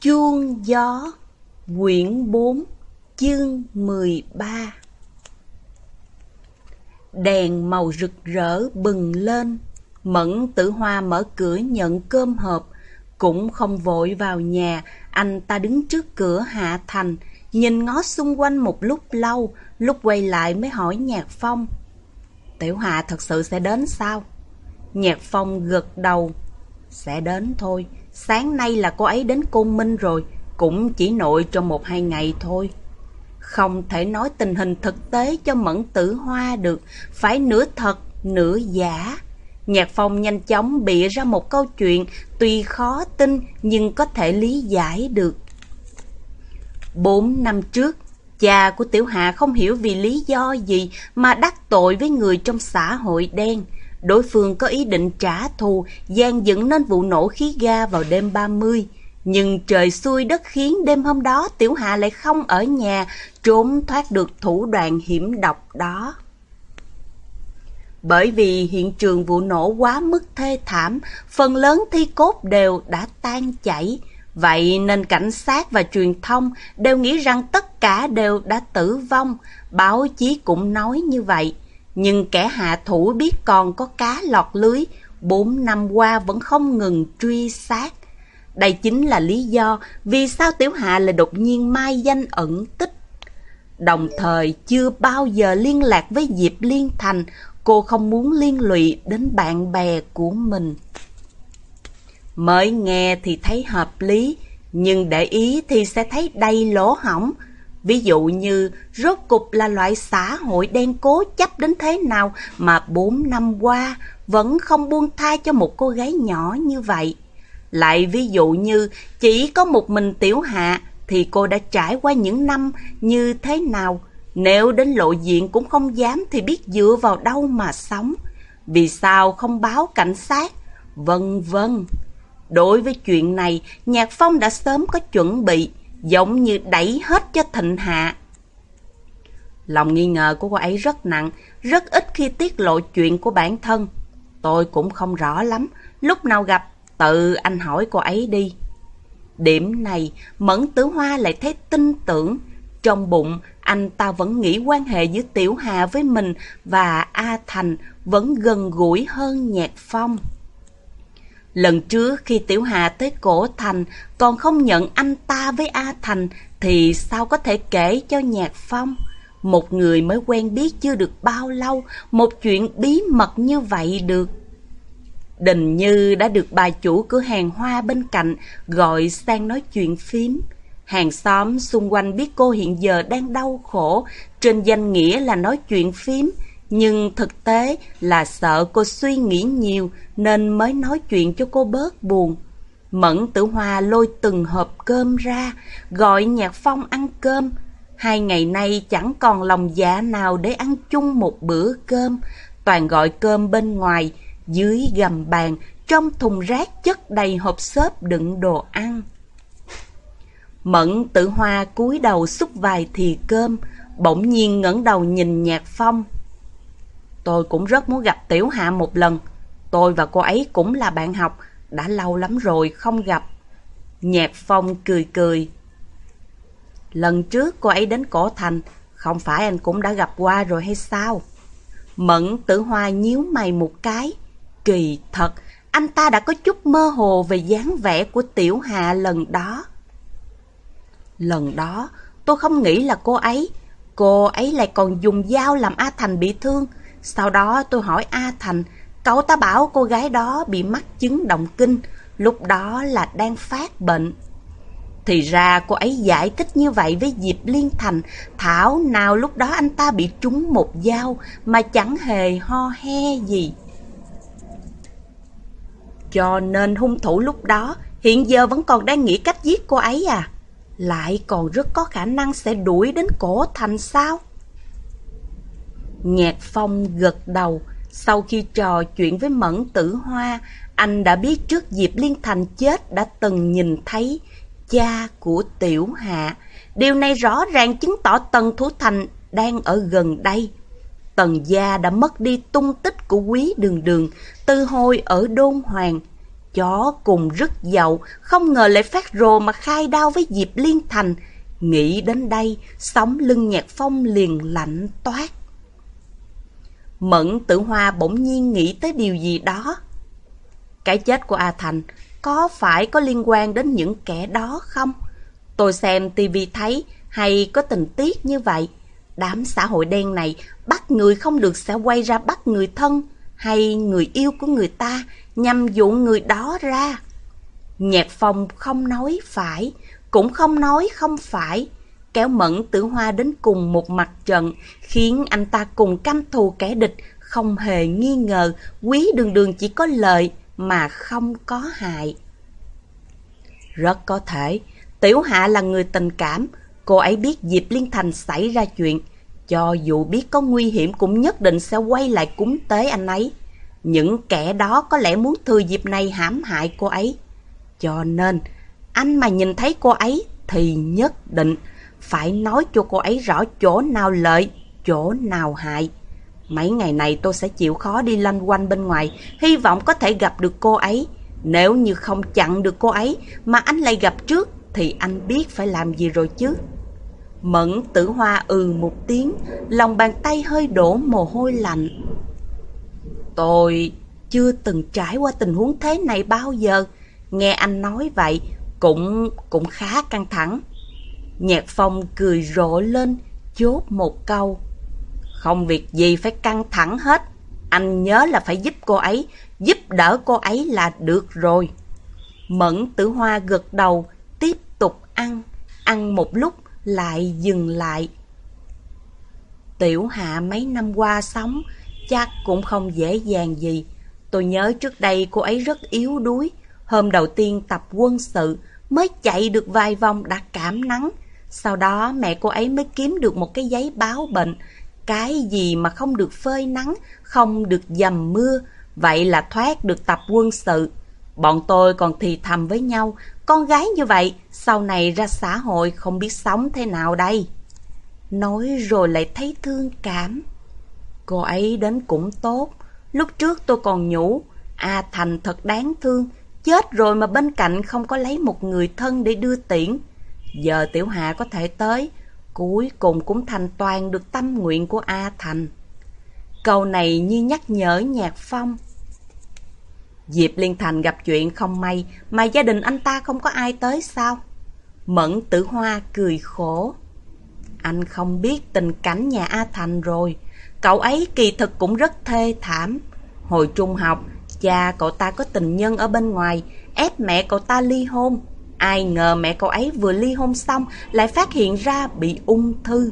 Chuông gió, Quyển 4 Chương 13 Đèn màu rực rỡ bừng lên, Mẫn tử hoa mở cửa nhận cơm hộp. Cũng không vội vào nhà, Anh ta đứng trước cửa hạ thành, Nhìn ngó xung quanh một lúc lâu, Lúc quay lại mới hỏi Nhạc Phong. Tiểu Hạ thật sự sẽ đến sao? Nhạc Phong gật đầu. Sẽ đến thôi Sáng nay là cô ấy đến Côn Minh rồi, cũng chỉ nội trong một hai ngày thôi. Không thể nói tình hình thực tế cho Mẫn Tử Hoa được, phải nửa thật, nửa giả. Nhạc Phong nhanh chóng bịa ra một câu chuyện tuy khó tin nhưng có thể lý giải được. Bốn năm trước, cha của Tiểu Hạ không hiểu vì lý do gì mà đắc tội với người trong xã hội đen. Đối phương có ý định trả thù, gian dựng nên vụ nổ khí ga vào đêm 30. Nhưng trời xui đất khiến đêm hôm đó Tiểu Hạ lại không ở nhà, trốn thoát được thủ đoạn hiểm độc đó. Bởi vì hiện trường vụ nổ quá mức thê thảm, phần lớn thi cốt đều đã tan chảy. Vậy nên cảnh sát và truyền thông đều nghĩ rằng tất cả đều đã tử vong, báo chí cũng nói như vậy. Nhưng kẻ hạ thủ biết còn có cá lọt lưới, bốn năm qua vẫn không ngừng truy sát. Đây chính là lý do vì sao Tiểu Hạ lại đột nhiên mai danh ẩn tích. Đồng thời chưa bao giờ liên lạc với Diệp Liên Thành, cô không muốn liên lụy đến bạn bè của mình. Mới nghe thì thấy hợp lý, nhưng để ý thì sẽ thấy đầy lỗ hỏng. Ví dụ như rốt cục là loại xã hội đen cố chấp đến thế nào mà bốn năm qua vẫn không buông tha cho một cô gái nhỏ như vậy. Lại ví dụ như chỉ có một mình tiểu hạ thì cô đã trải qua những năm như thế nào. Nếu đến lộ diện cũng không dám thì biết dựa vào đâu mà sống. Vì sao không báo cảnh sát? Vân vân. Đối với chuyện này, Nhạc Phong đã sớm có chuẩn bị giống như đẩy hết cho thịnh hạ. Lòng nghi ngờ của cô ấy rất nặng, rất ít khi tiết lộ chuyện của bản thân. Tôi cũng không rõ lắm, lúc nào gặp, tự anh hỏi cô ấy đi. Điểm này, Mẫn Tử Hoa lại thấy tin tưởng. Trong bụng, anh ta vẫn nghĩ quan hệ giữa Tiểu Hà với mình và A Thành vẫn gần gũi hơn Nhạc Phong. Lần trước khi Tiểu Hà tới cổ thành còn không nhận anh ta với A Thành thì sao có thể kể cho Nhạc Phong? Một người mới quen biết chưa được bao lâu, một chuyện bí mật như vậy được. Đình Như đã được bà chủ cửa hàng hoa bên cạnh gọi sang nói chuyện phím. Hàng xóm xung quanh biết cô hiện giờ đang đau khổ, trên danh nghĩa là nói chuyện phím, nhưng thực tế là sợ cô suy nghĩ nhiều nên mới nói chuyện cho cô bớt buồn. Mẫn tử hoa lôi từng hộp cơm ra, gọi Nhạc Phong ăn cơm. Hai ngày nay chẳng còn lòng dạ nào để ăn chung một bữa cơm, toàn gọi cơm bên ngoài, dưới gầm bàn, trong thùng rác chất đầy hộp xốp đựng đồ ăn. Mẫn tử hoa cúi đầu xúc vài thì cơm, bỗng nhiên ngẩng đầu nhìn Nhạc Phong, Tôi cũng rất muốn gặp Tiểu Hạ một lần. Tôi và cô ấy cũng là bạn học, đã lâu lắm rồi không gặp. Nhạc Phong cười cười. Lần trước cô ấy đến cổ thành, không phải anh cũng đã gặp qua rồi hay sao? Mẫn tử hoa nhíu mày một cái. Kỳ thật, anh ta đã có chút mơ hồ về dáng vẻ của Tiểu Hạ lần đó. Lần đó, tôi không nghĩ là cô ấy. Cô ấy lại còn dùng dao làm A Thành bị thương. Sau đó tôi hỏi A Thành, cậu ta bảo cô gái đó bị mắc chứng động kinh, lúc đó là đang phát bệnh. Thì ra cô ấy giải thích như vậy với Diệp Liên Thành, thảo nào lúc đó anh ta bị trúng một dao mà chẳng hề ho he gì. Cho nên hung thủ lúc đó hiện giờ vẫn còn đang nghĩ cách giết cô ấy à? Lại còn rất có khả năng sẽ đuổi đến cổ thành sao? Nhạc Phong gật đầu, sau khi trò chuyện với Mẫn Tử Hoa, anh đã biết trước Diệp Liên Thành chết đã từng nhìn thấy cha của Tiểu Hạ. Điều này rõ ràng chứng tỏ Tần Thủ Thành đang ở gần đây. Tần gia đã mất đi tung tích của quý đường đường từ hồi ở Đôn Hoàng. Chó cùng rất giàu, không ngờ lại phát rồ mà khai đao với Diệp Liên Thành. Nghĩ đến đây, sóng lưng nhạc phong liền lạnh toát. Mẫn tử hoa bỗng nhiên nghĩ tới điều gì đó. Cái chết của A Thành có phải có liên quan đến những kẻ đó không? Tôi xem tivi thấy hay có tình tiết như vậy. Đám xã hội đen này bắt người không được sẽ quay ra bắt người thân hay người yêu của người ta nhằm dụ người đó ra. Nhạc phong không nói phải, cũng không nói không phải. Kéo mẫn tử hoa đến cùng một mặt trận, khiến anh ta cùng căm thù kẻ địch, không hề nghi ngờ quý đường đường chỉ có lợi mà không có hại. Rất có thể, Tiểu Hạ là người tình cảm, cô ấy biết Diệp Liên Thành xảy ra chuyện, cho dù biết có nguy hiểm cũng nhất định sẽ quay lại cúng tế anh ấy. Những kẻ đó có lẽ muốn thừa dịp này hãm hại cô ấy. Cho nên, anh mà nhìn thấy cô ấy thì nhất định phải nói cho cô ấy rõ chỗ nào lợi, chỗ nào hại. Mấy ngày này tôi sẽ chịu khó đi lanh quanh bên ngoài, hy vọng có thể gặp được cô ấy. Nếu như không chặn được cô ấy mà anh lại gặp trước thì anh biết phải làm gì rồi chứ. Mẫn tử hoa ừ một tiếng, lòng bàn tay hơi đổ mồ hôi lạnh. Tôi chưa từng trải qua tình huống thế này bao giờ. Nghe anh nói vậy cũng cũng khá căng thẳng. Nhạc phong cười rộ lên, chốt một câu. Không việc gì phải căng thẳng hết. Anh nhớ là phải giúp cô ấy, giúp đỡ cô ấy là được rồi. Mẫn tử hoa gật đầu, tiếp tục ăn. Ăn một lúc lại dừng lại. Tiểu hạ mấy năm qua sống, chắc cũng không dễ dàng gì. Tôi nhớ trước đây cô ấy rất yếu đuối. Hôm đầu tiên tập quân sự, mới chạy được vài vòng đã cảm nắng. Sau đó mẹ cô ấy mới kiếm được một cái giấy báo bệnh. Cái gì mà không được phơi nắng, không được dầm mưa, vậy là thoát được tập quân sự. Bọn tôi còn thì thầm với nhau, con gái như vậy, sau này ra xã hội không biết sống thế nào đây. Nói rồi lại thấy thương cảm. Cô ấy đến cũng tốt, lúc trước tôi còn nhủ, A Thành thật đáng thương, chết rồi mà bên cạnh không có lấy một người thân để đưa tiễn. Giờ Tiểu Hạ có thể tới, cuối cùng cũng thành toàn được tâm nguyện của A Thành. Câu này như nhắc nhở Nhạc Phong. Diệp Liên Thành gặp chuyện không may mà gia đình anh ta không có ai tới sao? Mẫn tử hoa cười khổ. Anh không biết tình cảnh nhà A Thành rồi. Cậu ấy kỳ thực cũng rất thê thảm. Hồi trung học, cha cậu ta có tình nhân ở bên ngoài, ép mẹ cậu ta ly hôn. Ai ngờ mẹ cậu ấy vừa ly hôn xong lại phát hiện ra bị ung thư.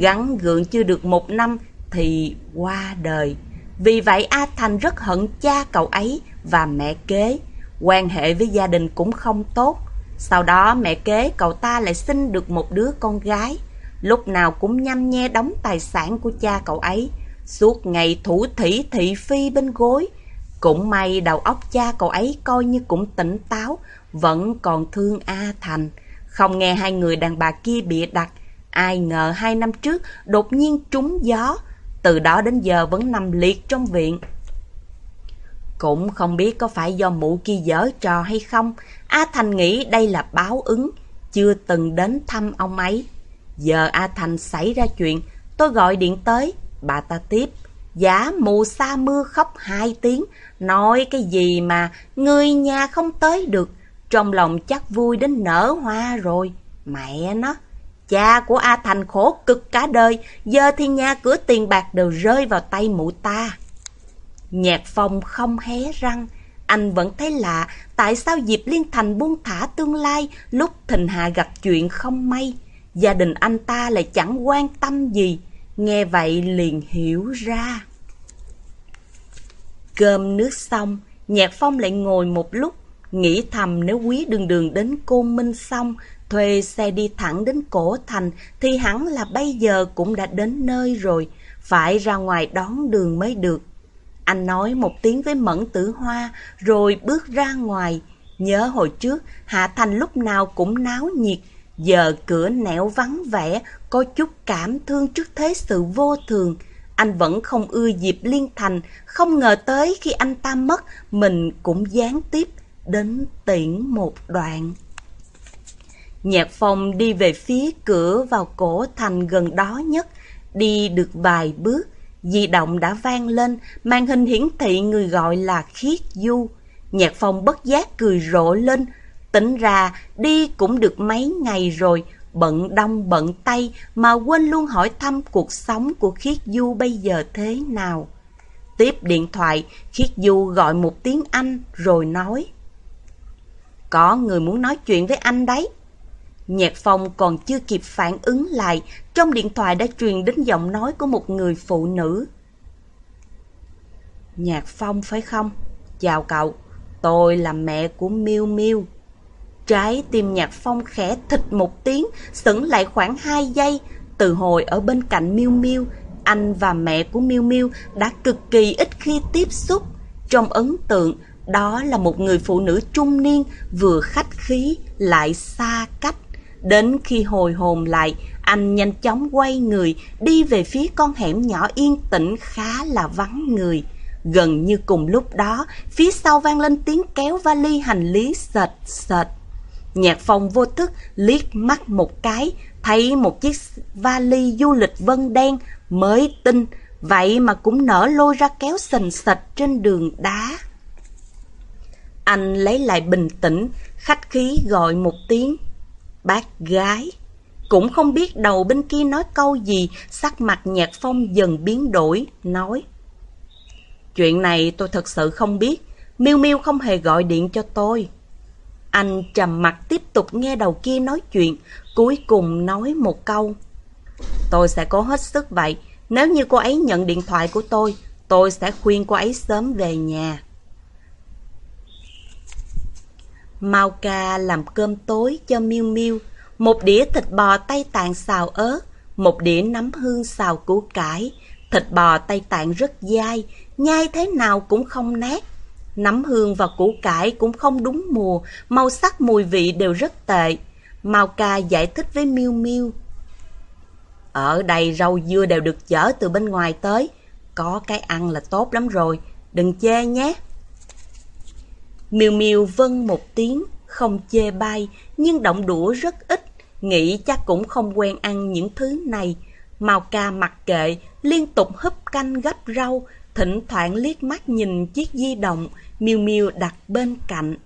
Gắn gượng chưa được một năm thì qua đời. Vì vậy A Thành rất hận cha cậu ấy và mẹ kế. Quan hệ với gia đình cũng không tốt. Sau đó mẹ kế cậu ta lại sinh được một đứa con gái. Lúc nào cũng nhăm nhe đóng tài sản của cha cậu ấy. Suốt ngày thủ thủy thị phi bên gối. Cũng may đầu óc cha cậu ấy coi như cũng tỉnh táo, vẫn còn thương A Thành. Không nghe hai người đàn bà kia bịa đặt. Ai ngờ hai năm trước đột nhiên trúng gió. Từ đó đến giờ vẫn nằm liệt trong viện. Cũng không biết có phải do mụ kia dở trò hay không, A Thành nghĩ đây là báo ứng, chưa từng đến thăm ông ấy. Giờ A Thành xảy ra chuyện, tôi gọi điện tới, bà ta tiếp. Giả mù sa mưa khóc hai tiếng, nói cái gì mà người nhà không tới được, trong lòng chắc vui đến nở hoa rồi. Mẹ nó, cha của A Thành khổ cực cả đời, giờ thì nhà cửa tiền bạc đều rơi vào tay mụ ta. Nhạc phong không hé răng, anh vẫn thấy lạ tại sao Diệp Liên Thành buông thả tương lai lúc Thịnh Hạ gặp chuyện không may. Gia đình anh ta lại chẳng quan tâm gì, nghe vậy liền hiểu ra. Cơm nước xong, Nhạc Phong lại ngồi một lúc, nghĩ thầm nếu quý đường đường đến Côn Minh xong, thuê xe đi thẳng đến Cổ Thành thì hẳn là bây giờ cũng đã đến nơi rồi, phải ra ngoài đón đường mới được. Anh nói một tiếng với Mẫn Tử Hoa rồi bước ra ngoài. Nhớ hồi trước, Hạ Thành lúc nào cũng náo nhiệt. Giờ cửa nẻo vắng vẻ, có chút cảm thương trước thế sự vô thường. Anh vẫn không ưa dịp Liên Thành, không ngờ tới khi anh ta mất, mình cũng gián tiếp đến tiễn một đoạn. Nhạc phong đi về phía cửa vào cổ thành gần đó nhất, đi được vài bước, di động đã vang lên, màn hình hiển thị người gọi là Khiết Du. Nhạc phong bất giác cười rộ lên, tính ra đi cũng được mấy ngày rồi, bận đông bận tay mà quên luôn hỏi thăm cuộc sống của Khiết Du bây giờ thế nào. Tiếp điện thoại, Khiết Du gọi một tiếng Anh rồi nói. Có người muốn nói chuyện với anh đấy. Nhạc phong còn chưa kịp phản ứng lại, trong điện thoại đã truyền đến giọng nói của một người phụ nữ. Nhạc phong phải không? Chào cậu, tôi là mẹ của Miu Miu. Trái tim nhạc phong khẽ thịt một tiếng, sững lại khoảng 2 giây. Từ hồi ở bên cạnh Miu Miu, anh và mẹ của Miu Miu đã cực kỳ ít khi tiếp xúc. Trong ấn tượng, đó là một người phụ nữ trung niên, vừa khách khí, lại xa cách. Đến khi hồi hồn lại, anh nhanh chóng quay người, đi về phía con hẻm nhỏ yên tĩnh khá là vắng người. Gần như cùng lúc đó, phía sau vang lên tiếng kéo vali hành lý sệt sệt. Nhạc phong vô thức liếc mắt một cái, thấy một chiếc vali du lịch vân đen mới tinh, vậy mà cũng nở lôi ra kéo sình sạch trên đường đá. Anh lấy lại bình tĩnh, khách khí gọi một tiếng. Bác gái. Cũng không biết đầu bên kia nói câu gì, sắc mặt nhạc phong dần biến đổi, nói. Chuyện này tôi thật sự không biết, Miêu Miêu không hề gọi điện cho tôi. Anh trầm mặt tiếp tục nghe đầu kia nói chuyện, cuối cùng nói một câu. Tôi sẽ cố hết sức vậy, nếu như cô ấy nhận điện thoại của tôi, tôi sẽ khuyên cô ấy sớm về nhà. Mau ca làm cơm tối cho Miu Miu, một đĩa thịt bò tây tạng xào ớt, một đĩa nấm hương xào củ cải. Thịt bò tây tạng rất dai, nhai thế nào cũng không nát. Nấm hương và củ cải cũng không đúng mùa, màu sắc mùi vị đều rất tệ. Mau ca giải thích với Miu Miu. Ở đây rau dưa đều được chở từ bên ngoài tới, có cái ăn là tốt lắm rồi, đừng chê nhé. Miu Miu vâng một tiếng, không chê bai, nhưng động đũa rất ít, nghĩ chắc cũng không quen ăn những thứ này. Mao ca mặc kệ, liên tục húp canh gấp rau, thỉnh thoảng liếc mắt nhìn chiếc di động Miu Miu đặt bên cạnh.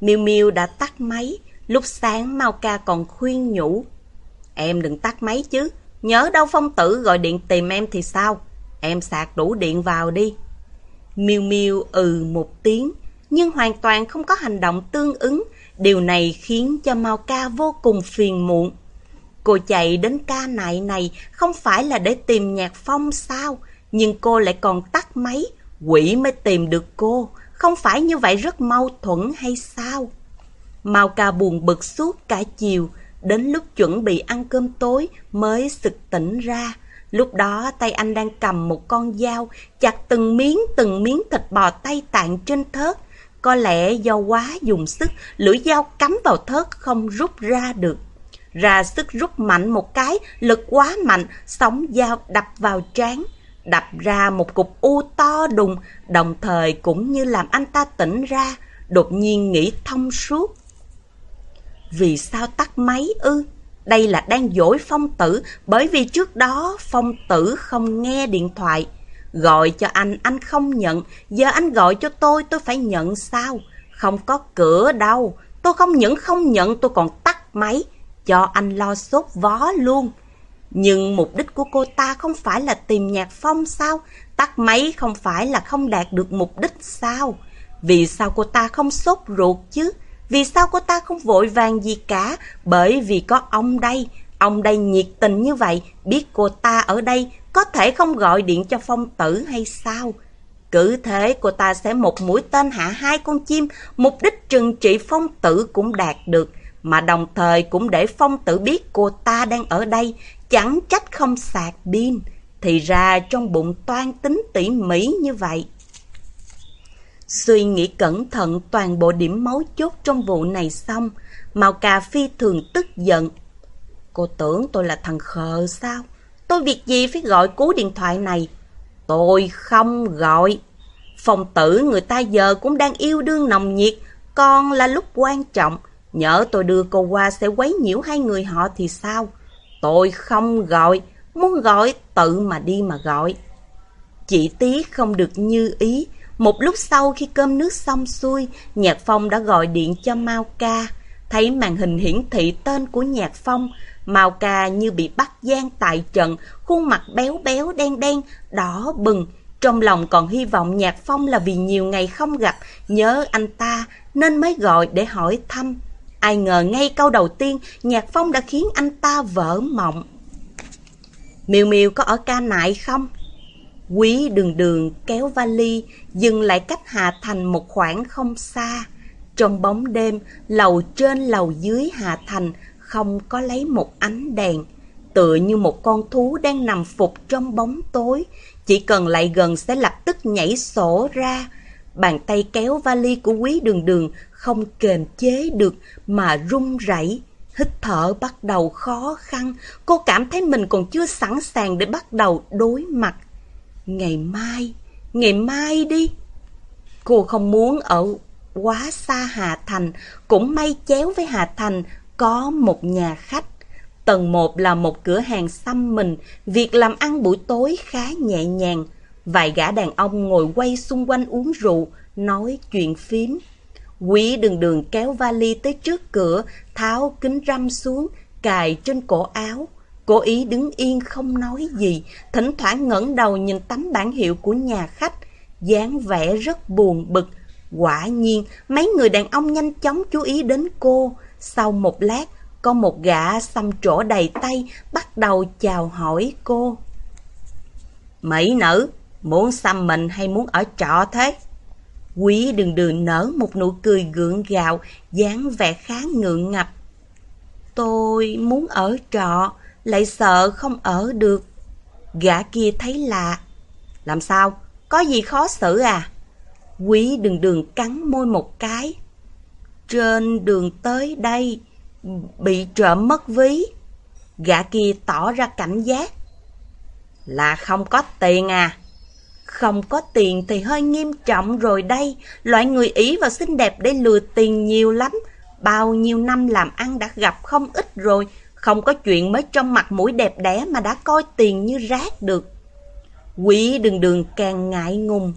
Miu Miu đã tắt máy, lúc sáng Mao ca còn khuyên nhủ. Em đừng tắt máy chứ, nhớ đâu phong tử gọi điện tìm em thì sao? Em sạc đủ điện vào đi. Miu Miu ừ một tiếng, nhưng hoàn toàn không có hành động tương ứng. Điều này khiến cho Mao Ca vô cùng phiền muộn. Cô chạy đến ca nại này không phải là để tìm nhạc phong sao, nhưng cô lại còn tắt máy, quỷ mới tìm được cô. Không phải như vậy rất mâu thuẫn hay sao? Mao Ca buồn bực suốt cả chiều, đến lúc chuẩn bị ăn cơm tối mới sực tỉnh ra. Lúc đó tay anh đang cầm một con dao, chặt từng miếng từng miếng thịt bò tay tạng trên thớt. Có lẽ do quá dùng sức, lưỡi dao cắm vào thớt không rút ra được. Ra sức rút mạnh một cái, lực quá mạnh, sóng dao đập vào trán. Đập ra một cục u to đùng, đồng thời cũng như làm anh ta tỉnh ra, đột nhiên nghĩ thông suốt. Vì sao tắt máy ư? Đây là đang dỗi phong tử bởi vì trước đó phong tử không nghe điện thoại. Gọi cho anh, anh không nhận. Giờ anh gọi cho tôi, tôi phải nhận sao? Không có cửa đâu. Tôi không những không nhận, tôi còn tắt máy. Cho anh lo sốt vó luôn. Nhưng mục đích của cô ta không phải là tìm nhạc phong sao? Tắt máy không phải là không đạt được mục đích sao? Vì sao cô ta không sốt ruột chứ? Vì sao cô ta không vội vàng gì cả? Bởi vì có ông đây. Ông đây nhiệt tình như vậy, biết cô ta ở đây, có thể không gọi điện cho phong tử hay sao? Cứ thế cô ta sẽ một mũi tên hạ hai con chim, mục đích trừng trị phong tử cũng đạt được. Mà đồng thời cũng để phong tử biết cô ta đang ở đây, chẳng trách không sạc pin. Thì ra trong bụng toan tính tỉ mỉ như vậy. Suy nghĩ cẩn thận toàn bộ điểm máu chốt trong vụ này xong, Mao Cà Phi thường tức giận. Cô tưởng tôi là thằng khờ sao? Tôi việc gì phải gọi cú điện thoại này? Tôi không gọi. phòng tử người ta giờ cũng đang yêu đương nồng nhiệt, còn là lúc quan trọng. Nhỡ tôi đưa cô qua sẽ quấy nhiễu hai người họ thì sao? Tôi không gọi, muốn gọi tự mà đi mà gọi. Chị Tí không được như ý. Một lúc sau khi cơm nước xong xuôi, Nhạc Phong đã gọi điện cho Mao Ca. Thấy màn hình hiển thị tên của Nhạc Phong, Mao Ca như bị bắt gian tại trận, khuôn mặt béo béo đen đen, đỏ bừng. Trong lòng còn hy vọng Nhạc Phong là vì nhiều ngày không gặp, nhớ anh ta nên mới gọi để hỏi thăm. Ai ngờ ngay câu đầu tiên, Nhạc Phong đã khiến anh ta vỡ mộng. Miêu Miêu có ở ca nại không? Quý đường đường kéo vali, dừng lại cách Hà Thành một khoảng không xa. Trong bóng đêm, lầu trên lầu dưới Hà Thành không có lấy một ánh đèn. Tựa như một con thú đang nằm phục trong bóng tối, chỉ cần lại gần sẽ lập tức nhảy sổ ra. Bàn tay kéo vali của quý đường đường không kềm chế được mà run rẩy. Hít thở bắt đầu khó khăn, cô cảm thấy mình còn chưa sẵn sàng để bắt đầu đối mặt. Ngày mai, ngày mai đi. Cô không muốn ở quá xa Hà Thành, cũng may chéo với Hà Thành có một nhà khách. Tầng 1 là một cửa hàng xăm mình, việc làm ăn buổi tối khá nhẹ nhàng. Vài gã đàn ông ngồi quay xung quanh uống rượu, nói chuyện phím. Quý đường đường kéo vali tới trước cửa, tháo kính râm xuống, cài trên cổ áo. Cố ý đứng yên không nói gì, thỉnh thoảng ngẩng đầu nhìn tấm bản hiệu của nhà khách, dáng vẻ rất buồn bực. Quả nhiên, mấy người đàn ông nhanh chóng chú ý đến cô. Sau một lát, có một gã xăm trổ đầy tay bắt đầu chào hỏi cô. Mỹ nữ, muốn xăm mình hay muốn ở trọ thế? Quý đường đường nở một nụ cười gượng gạo, dáng vẻ khá ngượng ngập. Tôi muốn ở trọ, lại sợ không ở được. Gã kia thấy lạ. Làm sao? Có gì khó xử à? Quý đường đường cắn môi một cái. Trên đường tới đây, bị trộm mất ví. Gã kia tỏ ra cảnh giác. Là không có tiền à? Không có tiền thì hơi nghiêm trọng rồi đây. Loại người ý và xinh đẹp để lừa tiền nhiều lắm. Bao nhiêu năm làm ăn đã gặp không ít rồi. Không có chuyện mới trong mặt mũi đẹp đẽ mà đã coi tiền như rác được. quỷ đường đường càng ngại ngùng.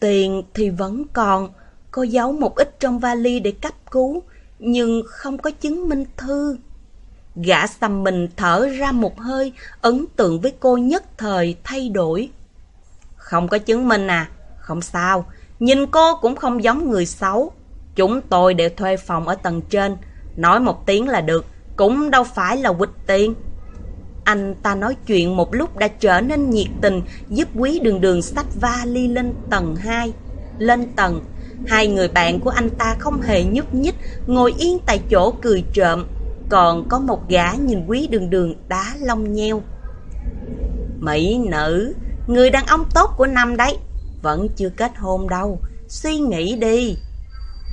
Tiền thì vẫn còn, cô giấu một ít trong vali để cấp cứu, nhưng không có chứng minh thư. Gã xăm mình thở ra một hơi, ấn tượng với cô nhất thời thay đổi. Không có chứng minh à? Không sao, nhìn cô cũng không giống người xấu. Chúng tôi đều thuê phòng ở tầng trên, nói một tiếng là được, cũng đâu phải là quỵt tiền. Anh ta nói chuyện một lúc đã trở nên nhiệt tình, giúp quý đường đường sách vali lên tầng 2. Lên tầng, hai người bạn của anh ta không hề nhúc nhích, ngồi yên tại chỗ cười trộm. Còn có một gã nhìn quý đường đường đá lông nheo. Mỹ nữ, người đàn ông tốt của năm đấy, vẫn chưa kết hôn đâu, suy nghĩ đi.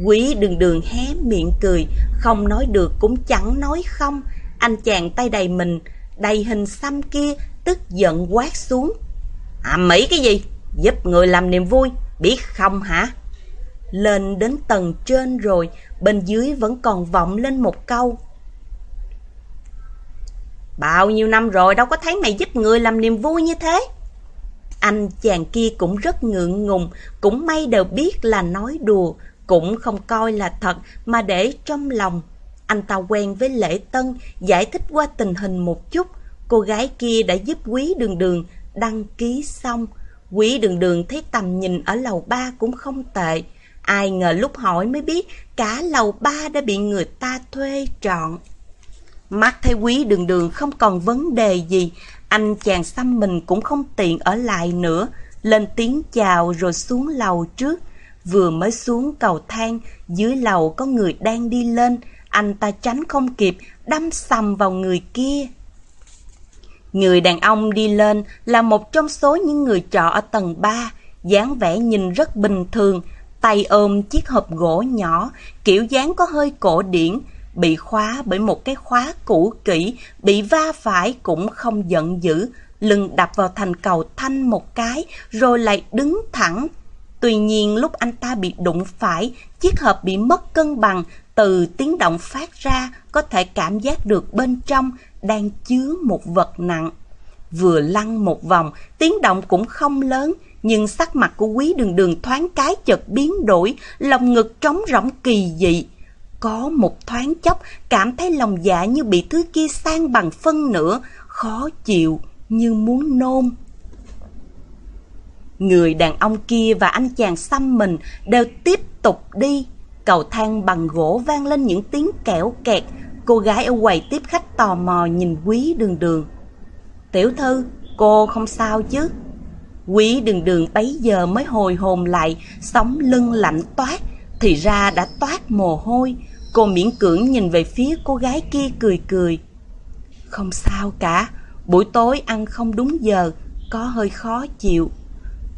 Quý đường đường hé miệng cười, không nói được cũng chẳng nói không. Anh chàng tay đầy mình, đầy hình xăm kia, tức giận quát xuống. À Mỹ cái gì? Giúp người làm niềm vui, biết không hả? Lên đến tầng trên rồi, bên dưới vẫn còn vọng lên một câu. Bao nhiêu năm rồi đâu có thấy mày giúp người làm niềm vui như thế. Anh chàng kia cũng rất ngượng ngùng, cũng may đều biết là nói đùa, cũng không coi là thật mà để trong lòng. Anh ta quen với Lễ Tân, giải thích qua tình hình một chút. Cô gái kia đã giúp quý đường đường đăng ký xong. Quý đường đường thấy tầm nhìn ở lầu ba cũng không tệ. Ai ngờ lúc hỏi mới biết cả lầu ba đã bị người ta thuê trọn. Mắt thấy quý đường đường không còn vấn đề gì, anh chàng xăm mình cũng không tiện ở lại nữa. Lên tiếng chào rồi xuống lầu trước. Vừa mới xuống cầu thang, dưới lầu có người đang đi lên, anh ta tránh không kịp, đâm sầm vào người kia. Người đàn ông đi lên là một trong số những người trọ ở tầng 3, dáng vẻ nhìn rất bình thường, tay ôm chiếc hộp gỗ nhỏ, kiểu dáng có hơi cổ điển, bị khóa bởi một cái khóa cũ kỹ, bị va phải cũng không giận dữ, lưng đập vào thành cầu thanh một cái, rồi lại đứng thẳng. Tuy nhiên lúc anh ta bị đụng phải, chiếc hộp bị mất cân bằng, từ tiếng động phát ra có thể cảm giác được bên trong đang chứa một vật nặng. Vừa lăn một vòng, tiếng động cũng không lớn, nhưng sắc mặt của quý đường đường thoáng cái chợt biến đổi, lòng ngực trống rỗng kỳ dị. Có một thoáng chốc cảm thấy lòng dạ như bị thứ kia sang bằng phân nửa, khó chịu như muốn nôn. Người đàn ông kia và anh chàng xăm mình đều tiếp tục đi. Cầu thang bằng gỗ vang lên những tiếng kẽo kẹt. Cô gái ở quầy tiếp khách tò mò nhìn quý đường đường. Tiểu thư, cô không sao chứ? Quý đường đường bấy giờ mới hồi hồn lại, sóng lưng lạnh toát, thì ra đã toát mồ hôi. Cô miễn cưỡng nhìn về phía cô gái kia cười cười. Không sao cả, buổi tối ăn không đúng giờ, có hơi khó chịu.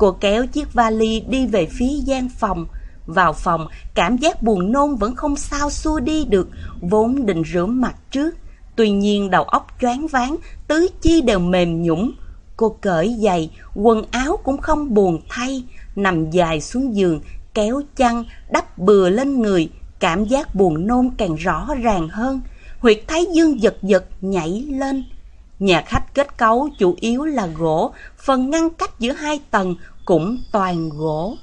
Cô kéo chiếc vali đi về phía gian phòng. Vào phòng, cảm giác buồn nôn vẫn không sao xua đi được, vốn định rửa mặt trước. Tuy nhiên đầu óc choáng váng, tứ chi đều mềm nhũng. Cô cởi giày, quần áo cũng không buồn thay, nằm dài xuống giường, kéo chăn, đắp bừa lên người, cảm giác buồn nôn càng rõ ràng hơn. Huyệt thái dương giật giật nhảy lên. Nhà khách kết cấu chủ yếu là gỗ, phần ngăn cách giữa hai tầng cũng toàn gỗ.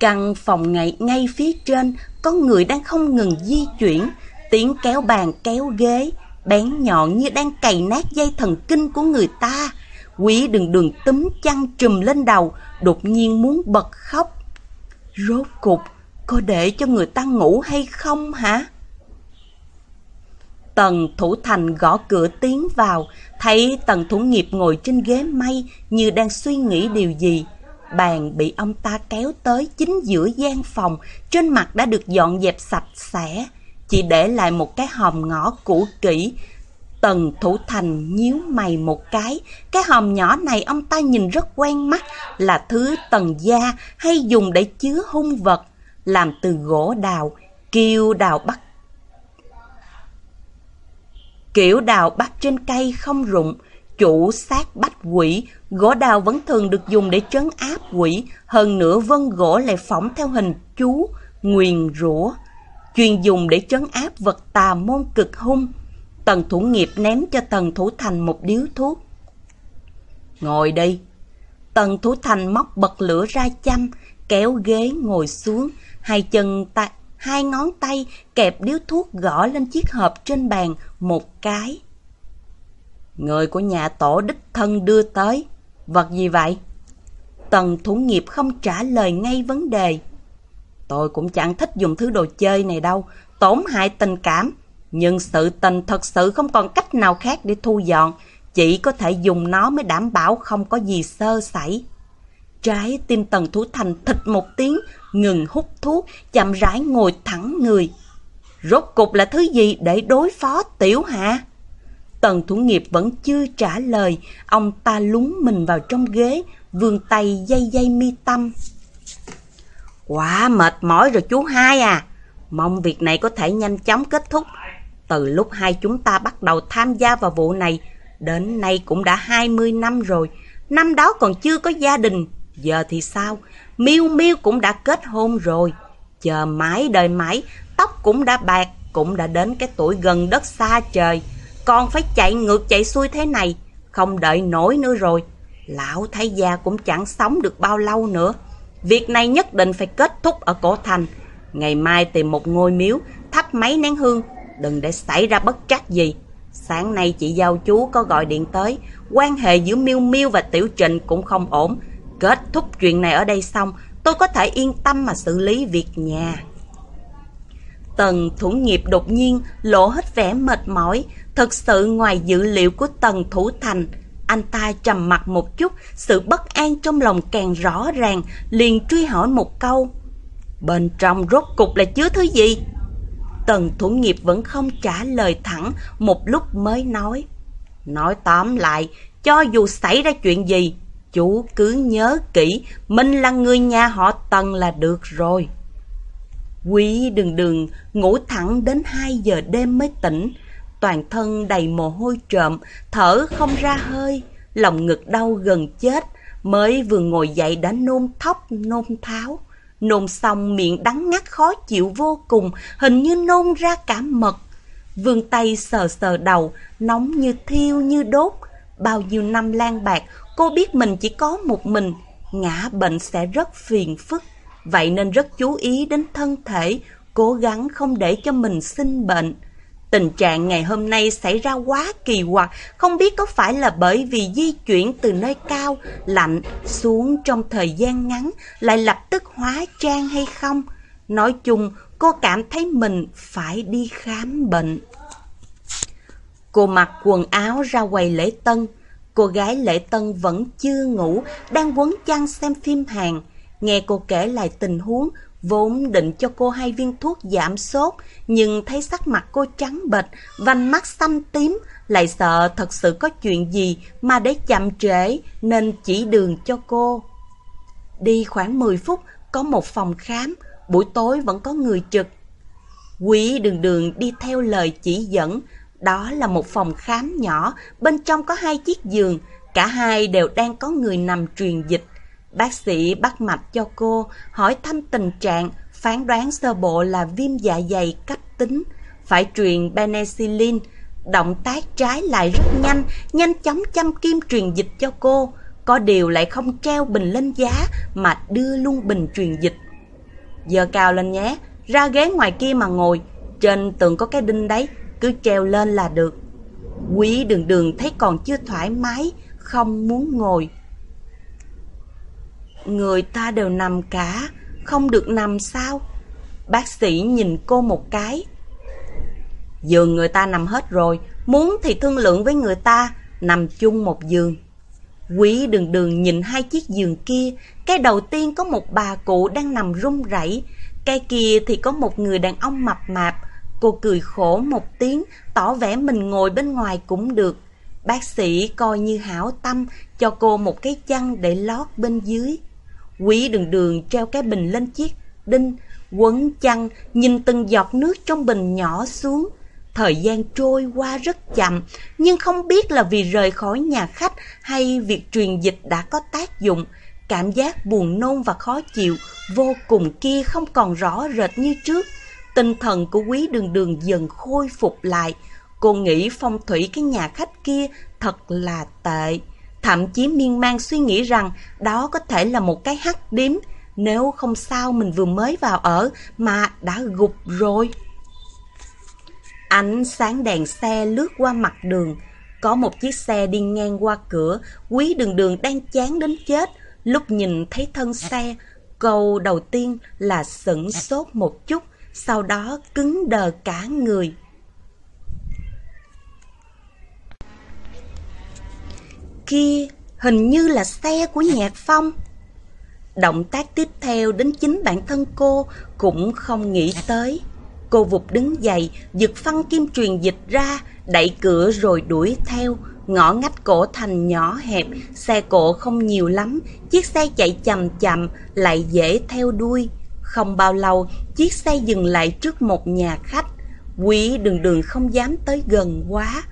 Căn phòng ngay, ngay phía trên có người đang không ngừng di chuyển, tiếng kéo bàn kéo ghế, bén nhọn như đang cày nát dây thần kinh của người ta. Quý đừng đường túm chăn trùm lên đầu, đột nhiên muốn bật khóc. Rốt cục, có để cho người ta ngủ hay không hả? Tần Thủ Thành gõ cửa tiến vào, thấy Tần Thủ Nghiệp ngồi trên ghế mây như đang suy nghĩ điều gì. Bàn bị ông ta kéo tới chính giữa gian phòng, trên mặt đã được dọn dẹp sạch sẽ, chỉ để lại một cái hòm ngõ cũ kỹ. Tần Thủ Thành nhíu mày một cái, cái hòm nhỏ này ông ta nhìn rất quen mắt, là thứ tần gia hay dùng để chứa hung vật, làm từ gỗ đào, kiêu đào bắt Kiểu đào bắt trên cây không rụng, chủ sát bách quỷ, gỗ đào vẫn thường được dùng để trấn áp quỷ, hơn nữa vân gỗ lại phỏng theo hình chú, nguyền rủa, chuyên dùng để trấn áp vật tà môn cực hung. Tần thủ nghiệp ném cho tần thủ thành một điếu thuốc. Ngồi đi. Tần thủ thành móc bật lửa ra chăm, kéo ghế ngồi xuống, hai chân tay hai ngón tay kẹp điếu thuốc gõ lên chiếc hộp trên bàn một cái. Người của nhà tổ đích thân đưa tới. Vật gì vậy? Tần thủ nghiệp không trả lời ngay vấn đề. Tôi cũng chẳng thích dùng thứ đồ chơi này đâu, tổn hại tình cảm. Nhưng sự tình thật sự không còn cách nào khác để thu dọn, chỉ có thể dùng nó mới đảm bảo không có gì sơ sẩy. Trái tim tần thủ thành thịt một tiếng, ngừng hút thuốc, chậm rãi ngồi thẳng người. Rốt cục là thứ gì để đối phó tiểu hạ? Tần thủ nghiệp vẫn chưa trả lời, ông ta lúng mình vào trong ghế, vươn tay dây dây mi tâm. Quá mệt mỏi rồi chú hai à, mong việc này có thể nhanh chóng kết thúc. Từ lúc hai chúng ta bắt đầu tham gia vào vụ này, đến nay cũng đã 20 năm rồi, năm đó còn chưa có gia đình, giờ thì sao? Miêu Miêu cũng đã kết hôn rồi, chờ mãi đời mãi, tóc cũng đã bạc, cũng đã đến cái tuổi gần đất xa trời. Còn phải chạy ngược chạy xuôi thế này, không đợi nổi nữa rồi. Lão thái gia cũng chẳng sống được bao lâu nữa. Việc này nhất định phải kết thúc ở cổ thành. Ngày mai tìm một ngôi miếu, thắp mấy nén hương, đừng để xảy ra bất trắc gì. Sáng nay chị giao chú có gọi điện tới, quan hệ giữa Miêu Miêu và Tiểu trình cũng không ổn. Kết thúc chuyện này ở đây xong, tôi có thể yên tâm mà xử lý việc nhà. Tần thủ nghiệp đột nhiên lộ hết vẻ mệt mỏi, thật sự ngoài dự liệu của tần thủ thành. Anh ta trầm mặt một chút, sự bất an trong lòng càng rõ ràng, liền truy hỏi một câu. Bên trong rốt cục là chứa thứ gì? Tần thủ nghiệp vẫn không trả lời thẳng, một lúc mới nói. Nói tóm lại, cho dù xảy ra chuyện gì, chú cứ nhớ kỹ, mình là người nhà họ Tần là được rồi. Quý đường đường ngủ thẳng đến 2 giờ đêm mới tỉnh. toàn thân đầy mồ hôi trộm, thở không ra hơi, lòng ngực đau gần chết, mới vừa ngồi dậy đã nôn thóc nôn tháo. Nôn xong miệng đắng ngắt khó chịu vô cùng, hình như nôn ra cả mật. Vương tay sờ sờ đầu, nóng như thiêu như đốt. Bao nhiêu năm lang bạc, cô biết mình chỉ có một mình, ngã bệnh sẽ rất phiền phức. Vậy nên rất chú ý đến thân thể, cố gắng không để cho mình sinh bệnh. Tình trạng ngày hôm nay xảy ra quá kỳ quặc, không biết có phải là bởi vì di chuyển từ nơi cao, lạnh xuống trong thời gian ngắn lại lập tức hóa trang hay không? Nói chung, cô cảm thấy mình phải đi khám bệnh. Cô mặc quần áo ra quầy lễ tân. Cô gái lễ tân vẫn chưa ngủ, đang quấn chăn xem phim hàng. Nghe cô kể lại tình huống, vốn định cho cô hai viên thuốc giảm sốt, nhưng thấy sắc mặt cô trắng bệch, vành mắt xanh tím, lại sợ thật sự có chuyện gì mà để chậm trễ nên chỉ đường cho cô. Đi khoảng 10 phút, có một phòng khám, buổi tối vẫn có người trực. Quý đường đường đi theo lời chỉ dẫn, đó là một phòng khám nhỏ, bên trong có hai chiếc giường, cả hai đều đang có người nằm truyền dịch. Bác sĩ bắt mạch cho cô, hỏi thăm tình trạng, phán đoán sơ bộ là viêm dạ dày cấp tính, phải truyền penicillin. Động tác trái lại rất nhanh, nhanh chóng chăm kim truyền dịch cho cô. Có điều lại không treo bình lên giá mà đưa luôn bình truyền dịch. Giờ cao lên nhé, ra ghế ngoài kia mà ngồi, trên tường có cái đinh đấy, cứ treo lên là được. Quý đường đường thấy còn chưa thoải mái, không muốn ngồi. Người ta đều nằm cả, không được nằm sao? Bác sĩ nhìn cô một cái. Giường người ta nằm hết rồi, muốn thì thương lượng với người ta, nằm chung một giường. Quý đường đường nhìn hai chiếc giường kia, cái đầu tiên có một bà cụ đang nằm run rẩy, cái kia thì có một người đàn ông mập mạp. Cô cười khổ một tiếng, tỏ vẻ mình ngồi bên ngoài cũng được. Bác sĩ coi như hảo tâm, cho cô một cái chăn để lót bên dưới. Quý đường đường treo cái bình lên chiếc đinh, quấn chăn, nhìn từng giọt nước trong bình nhỏ xuống. Thời gian trôi qua rất chậm, nhưng không biết là vì rời khỏi nhà khách hay việc truyền dịch đã có tác dụng. Cảm giác buồn nôn và khó chịu vô cùng kia không còn rõ rệt như trước. Tinh thần của quý đường đường dần khôi phục lại. Cô nghĩ phong thủy cái nhà khách kia thật là tệ. Thậm chí miên man suy nghĩ rằng đó có thể là một cái hắc điếm. Nếu không sao mình vừa mới vào ở mà đã gục rồi. Ánh sáng đèn xe lướt qua mặt đường. Có một chiếc xe đi ngang qua cửa. Quý đường đường đang chán đến chết. Lúc nhìn thấy thân xe, câu đầu tiên là sửng sốt một chút, sau đó cứng đờ cả người. Kia, hình như là xe của Nhạc Phong. Động tác tiếp theo đến chính bản thân cô cũng không nghĩ tới. Cô vụt đứng dậy, giật phăng kim truyền dịch ra, đẩy cửa rồi đuổi theo. Ngõ ngách cổ thành nhỏ hẹp, xe cộ không nhiều lắm, chiếc xe chạy chậm chậm, lại dễ theo đuôi. Không bao lâu, chiếc xe dừng lại trước một nhà khách. Quý đường đường không dám tới gần quá.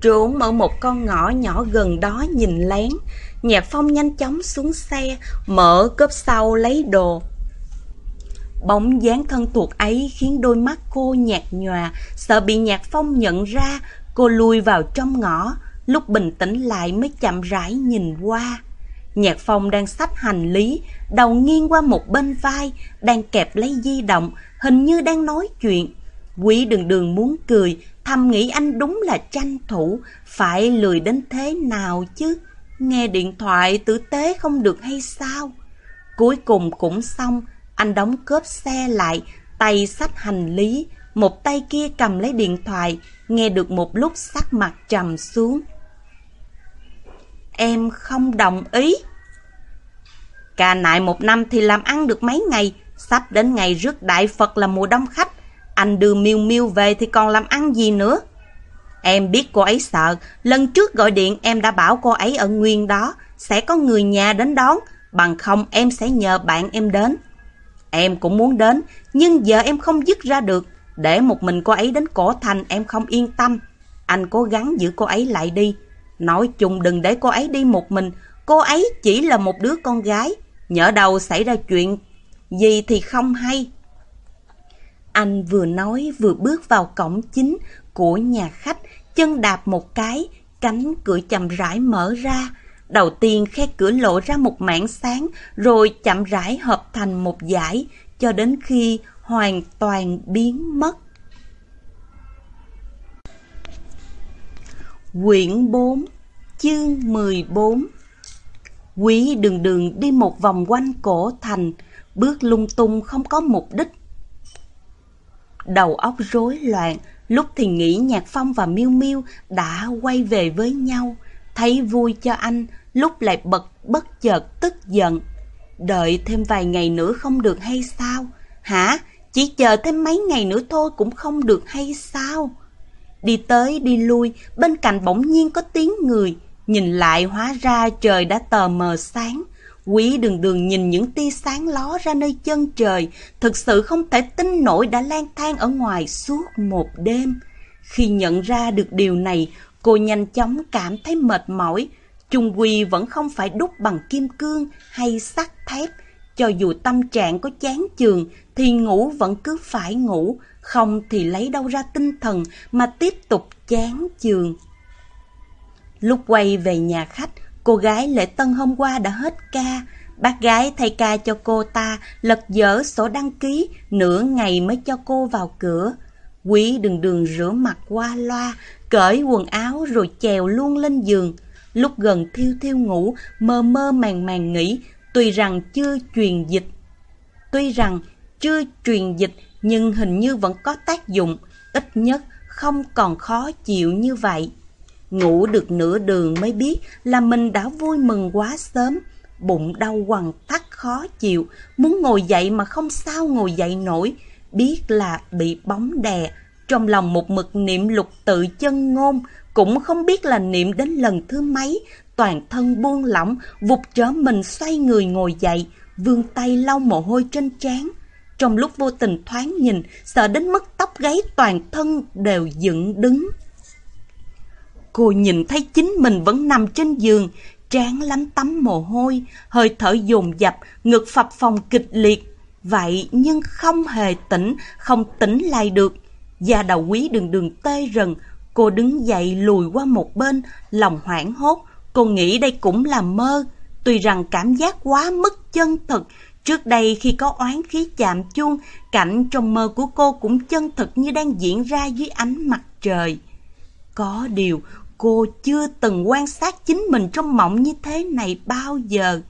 Trốn ở một con ngõ nhỏ gần đó nhìn lén. Nhạc Phong nhanh chóng xuống xe, mở cốp sau lấy đồ. Bóng dáng thân thuộc ấy khiến đôi mắt cô nhạt nhòa, sợ bị Nhạc Phong nhận ra, cô lùi vào trong ngõ, lúc bình tĩnh lại mới chậm rãi nhìn qua. Nhạc Phong đang xách hành lý, đầu nghiêng qua một bên vai, đang kẹp lấy di động, hình như đang nói chuyện. Quý đường đường muốn cười, thầm nghĩ anh đúng là tranh thủ, phải lười đến thế nào chứ. Nghe điện thoại tử tế không được hay sao? Cuối cùng cũng xong, anh đóng cốp xe lại, tay xách hành lý, một tay kia cầm lấy điện thoại, nghe được một lúc sắc mặt trầm xuống. Em không đồng ý. cà nại một năm thì làm ăn được mấy ngày, sắp đến ngày rước đại Phật là mùa đông khách. Anh đưa miêu miêu về thì còn làm ăn gì nữa. Em biết cô ấy sợ, lần trước gọi điện em đã bảo cô ấy ở nguyên đó, sẽ có người nhà đến đón, bằng không em sẽ nhờ bạn em đến. Em cũng muốn đến, nhưng giờ em không dứt ra được. Để một mình cô ấy đến cổ thành em không yên tâm. Anh cố gắng giữ cô ấy lại đi. Nói chung đừng để cô ấy đi một mình. Cô ấy chỉ là một đứa con gái. Nhỡ đầu xảy ra chuyện gì thì không hay. Anh vừa nói vừa bước vào cổng chính của nhà khách, chân đạp một cái, cánh cửa chậm rãi mở ra. Đầu tiên khe cửa lộ ra một mảng sáng, rồi chậm rãi hợp thành một dải, cho đến khi hoàn toàn biến mất. Quyển 4 Chương 14 Quý đường đường đi một vòng quanh cổ thành, bước lung tung không có mục đích. Đầu óc rối loạn, lúc thì nghĩ Nhạc Phong và Miêu Miêu đã quay về với nhau, thấy vui cho anh, lúc lại bật bất chợt tức giận. Đợi thêm vài ngày nữa không được hay sao? Hả? Chỉ chờ thêm mấy ngày nữa thôi cũng không được hay sao? Đi tới đi lui, bên cạnh bỗng nhiên có tiếng người. Nhìn lại hóa ra trời đã tờ mờ sáng. Quý đường đường nhìn những tia sáng ló ra nơi chân trời, thực sự không thể tin nổi đã lang thang ở ngoài suốt một đêm. Khi nhận ra được điều này, cô nhanh chóng cảm thấy mệt mỏi. Trung quy vẫn không phải đúc bằng kim cương hay sắt thép. Cho dù tâm trạng có chán chường thì ngủ vẫn cứ phải ngủ, không thì lấy đâu ra tinh thần mà tiếp tục chán chường. Lúc quay về nhà khách, cô gái lễ Tân hôm qua đã hết ca. Bác gái thay ca cho cô ta lật dở sổ đăng ký, nửa ngày mới cho cô vào cửa. Quý đường đường rửa mặt qua loa, cởi quần áo rồi chèo luôn lên giường. Lúc gần thiêu thiêu ngủ, mơ mơ màng màng nghĩ, tuy rằng chưa truyền dịch. Tuy rằng chưa truyền dịch nhưng hình như vẫn có tác dụng, ít nhất không còn khó chịu như vậy. Ngủ được nửa đường mới biết là mình đã vui mừng quá sớm, bụng đau quằn thắt khó chịu, muốn ngồi dậy mà không sao ngồi dậy nổi, biết là bị bóng đè, trong lòng một mực niệm lục tự chân ngôn, cũng không biết là niệm đến lần thứ mấy, toàn thân buông lỏng, vụt trở mình xoay người ngồi dậy, vươn tay lau mồ hôi trên trán. Trong lúc vô tình thoáng nhìn, sợ đến mức tóc gáy toàn thân đều dựng đứng. Cô nhìn thấy chính mình vẫn nằm trên giường, trán lắm tắm mồ hôi, hơi thở dồn dập, ngực phập phòng kịch liệt. Vậy nhưng không hề tỉnh, không tỉnh lại được. Da đầu quý đường đường tê rần, cô đứng dậy lùi qua một bên, lòng hoảng hốt. Cô nghĩ đây cũng là mơ, tuy rằng cảm giác quá mức chân thật Trước đây khi có oán khí chạm chuông, cảnh trong mơ của cô cũng chân thực như đang diễn ra dưới ánh mặt trời. Có điều, cô chưa từng quan sát chính mình trong mộng như thế này bao giờ.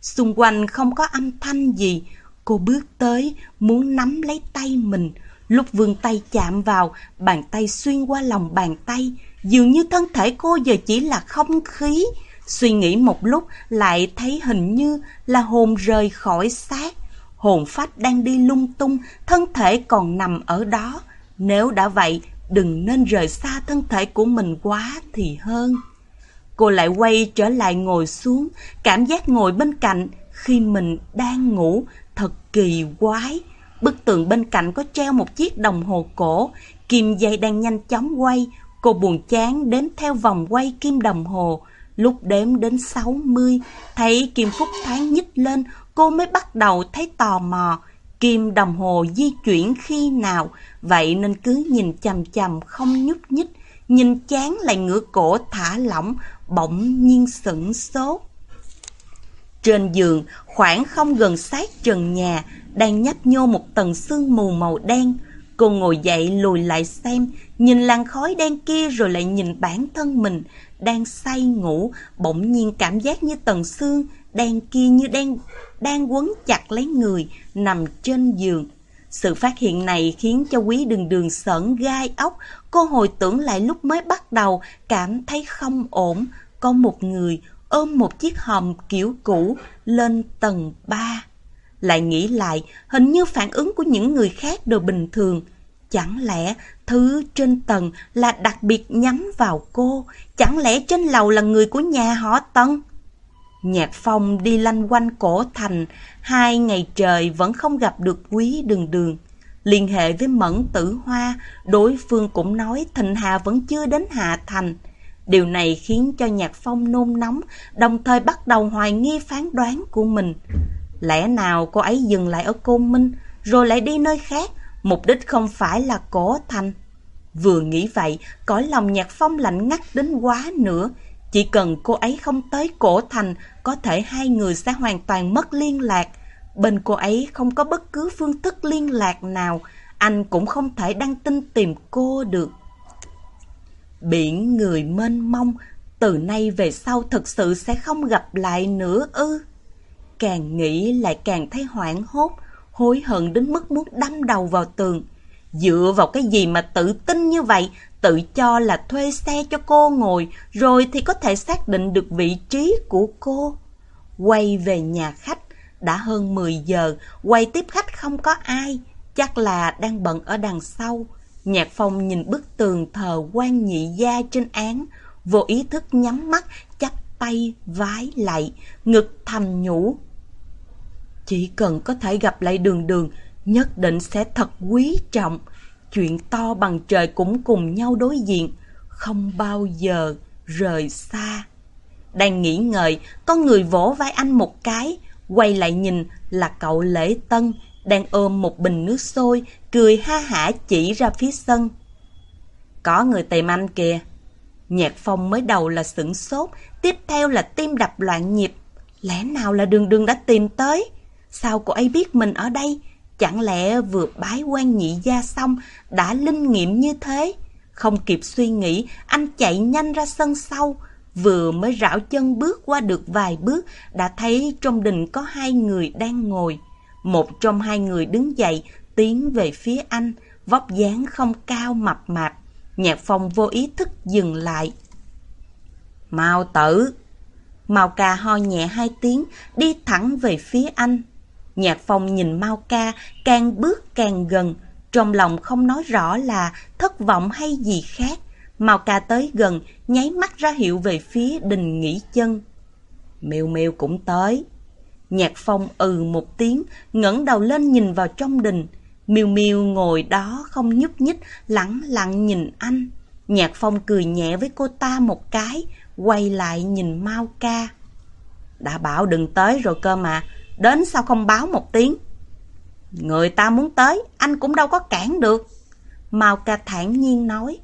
Xung quanh không có âm thanh gì, cô bước tới muốn nắm lấy tay mình. Lúc vươn tay chạm vào, bàn tay xuyên qua lòng bàn tay, dường như thân thể cô giờ chỉ là không khí. Suy nghĩ một lúc lại thấy hình như là hồn rời khỏi xác. Hồn phách đang đi lung tung, thân thể còn nằm ở đó. Nếu đã vậy, đừng nên rời xa thân thể của mình quá thì hơn. Cô lại quay trở lại ngồi xuống, cảm giác ngồi bên cạnh khi mình đang ngủ thật kỳ quái. Bức tường bên cạnh có treo một chiếc đồng hồ cổ, kim dây đang nhanh chóng quay. Cô buồn chán đếm theo vòng quay kim đồng hồ. Lúc đếm đến 60, thấy kim phúc thoáng nhích lên, cô mới bắt đầu thấy tò mò. Kim đồng hồ di chuyển khi nào, vậy nên cứ nhìn chầm chầm không nhúc nhích, nhìn chán lại ngửa cổ thả lỏng, bỗng nhiên sửng sốt. Trên giường, khoảng không gần sát trần nhà, đang nhấp nhô một tầng sương mù màu đen. Cô ngồi dậy lùi lại xem, nhìn làn khói đen kia rồi lại nhìn bản thân mình, đang say ngủ, bỗng nhiên cảm giác như tầng xương, đen kia như đang, đang quấn chặt lấy người, nằm trên giường. Sự phát hiện này khiến cho quý đường đường sởn gai ốc, cô hồi tưởng lại lúc mới bắt đầu, cảm thấy không ổn, có một người ôm một chiếc hòm kiểu cũ lên tầng 3. Lại nghĩ lại, hình như phản ứng của những người khác đều bình thường. Chẳng lẽ thứ trên tầng là đặc biệt nhắm vào cô? Chẳng lẽ trên lầu là người của nhà họ Tân? Nhạc phong đi lanh quanh cổ thành, hai ngày trời vẫn không gặp được quý đường đường. Liên hệ với Mẫn Tử Hoa, đối phương cũng nói Thịnh Hà vẫn chưa đến Hạ Thành. Điều này khiến cho Nhạc Phong nôn nóng, đồng thời bắt đầu hoài nghi phán đoán của mình. Lẽ nào cô ấy dừng lại ở Côn Minh, rồi lại đi nơi khác, mục đích không phải là cổ thành. Vừa nghĩ vậy, cõi lòng Nhạc Phong lạnh ngắt đến quá nữa. Chỉ cần cô ấy không tới cổ thành, có thể hai người sẽ hoàn toàn mất liên lạc. Bên cô ấy không có bất cứ phương thức liên lạc nào, anh cũng không thể đăng tin tìm cô được. Biển người mênh mông, từ nay về sau thực sự sẽ không gặp lại nữa ư. Càng nghĩ lại càng thấy hoảng hốt, hối hận đến mức muốn đâm đầu vào tường. Dựa vào cái gì mà tự tin như vậy, tự cho là thuê xe cho cô ngồi, rồi thì có thể xác định được vị trí của cô. Quay về nhà khách, đã hơn 10 giờ, quay tiếp khách không có ai, chắc là đang bận ở đằng sau. Nhạc phong nhìn bức tường thờ quan nhị gia trên án, vô ý thức nhắm mắt, chắp tay, vái lại, ngực thầm nhủ. Chỉ cần có thể gặp lại đường đường, nhất định sẽ thật quý trọng. Chuyện to bằng trời cũng cùng nhau đối diện, không bao giờ rời xa. Đang nghĩ ngợi, có người vỗ vai anh một cái, quay lại nhìn là cậu Lễ Tân, đang ôm một bình nước sôi, cười ha hả chỉ ra phía sân. Có người tìm anh kìa. Nhạc phong mới đầu là sửng sốt, tiếp theo là tim đập loạn nhịp. Lẽ nào là đường đường đã tìm tới? Sao cô ấy biết mình ở đây? Chẳng lẽ vừa bái quan nhị gia xong đã linh nghiệm như thế? Không kịp suy nghĩ, anh chạy nhanh ra sân sau. Vừa mới rảo chân bước qua được vài bước, đã thấy trong đình có hai người đang ngồi. Một trong hai người đứng dậy, tiến về phía anh, vóc dáng không cao mập mạp. Nhạc phong vô ý thức dừng lại. Mao tử! Mao ca ho nhẹ hai tiếng, đi thẳng về phía anh. Nhạc phong nhìn Mao ca, càng bước càng gần, trong lòng không nói rõ là thất vọng hay gì khác. Mao ca tới gần, nháy mắt ra hiệu về phía đình nghỉ chân. Miêu miêu cũng tới. Nhạc phong ừ một tiếng, ngẩng đầu lên nhìn vào trong đình. Miêu miêu ngồi đó không nhúc nhích, lặng lặng nhìn anh. Nhạc phong cười nhẹ với cô ta một cái, quay lại nhìn Mao ca. Đã bảo đừng tới rồi cơ mà, đến sao không báo một tiếng? Người ta muốn tới, anh cũng đâu có cản được. Mao ca thản nhiên nói.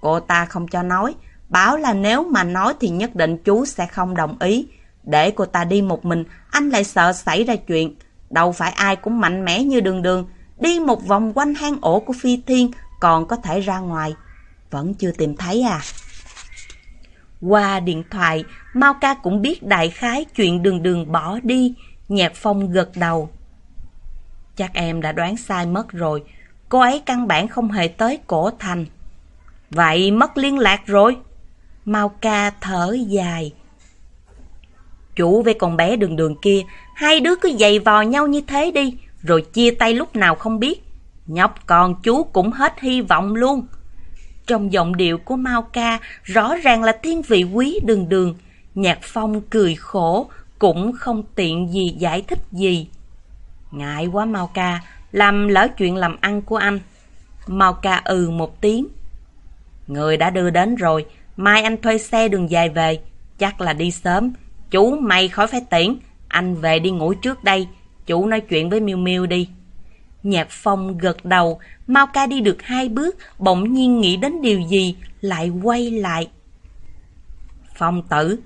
Cô ta không cho nói, bảo là nếu mà nói thì nhất định chú sẽ không đồng ý. Để cô ta đi một mình, anh lại sợ xảy ra chuyện. Đâu phải ai cũng mạnh mẽ như đường đường, đi một vòng quanh hang ổ của Phi Thiên còn có thể ra ngoài. Vẫn chưa tìm thấy à? Qua điện thoại, Mao ca cũng biết đại khái chuyện đường đường bỏ đi. Nhạc Phong gật đầu. Chắc em đã đoán sai mất rồi. Cô ấy căn bản không hề tới cổ thành. Vậy mất liên lạc rồi. Mao ca thở dài. Chủ với con bé đường đường kia, hai đứa cứ giày vò nhau như thế đi, rồi chia tay lúc nào không biết. Nhóc con chú cũng hết hy vọng luôn. Trong giọng điệu của Mao ca rõ ràng là thiên vị quý đường đường. Nhạc Phong cười khổ, cũng không tiện gì giải thích gì. Ngại quá Mao ca, làm lỡ chuyện làm ăn của anh. Mao ca ừ một tiếng. Người đã đưa đến rồi, mai anh thuê xe đường dài về, chắc là đi sớm. Chú mày khỏi phải tiễn, anh về đi ngủ trước đây, chú nói chuyện với Miu Miu đi. Nhạc Phong gật đầu, Mao ca đi được hai bước, bỗng nhiên nghĩ đến điều gì, lại quay lại. Phong tử,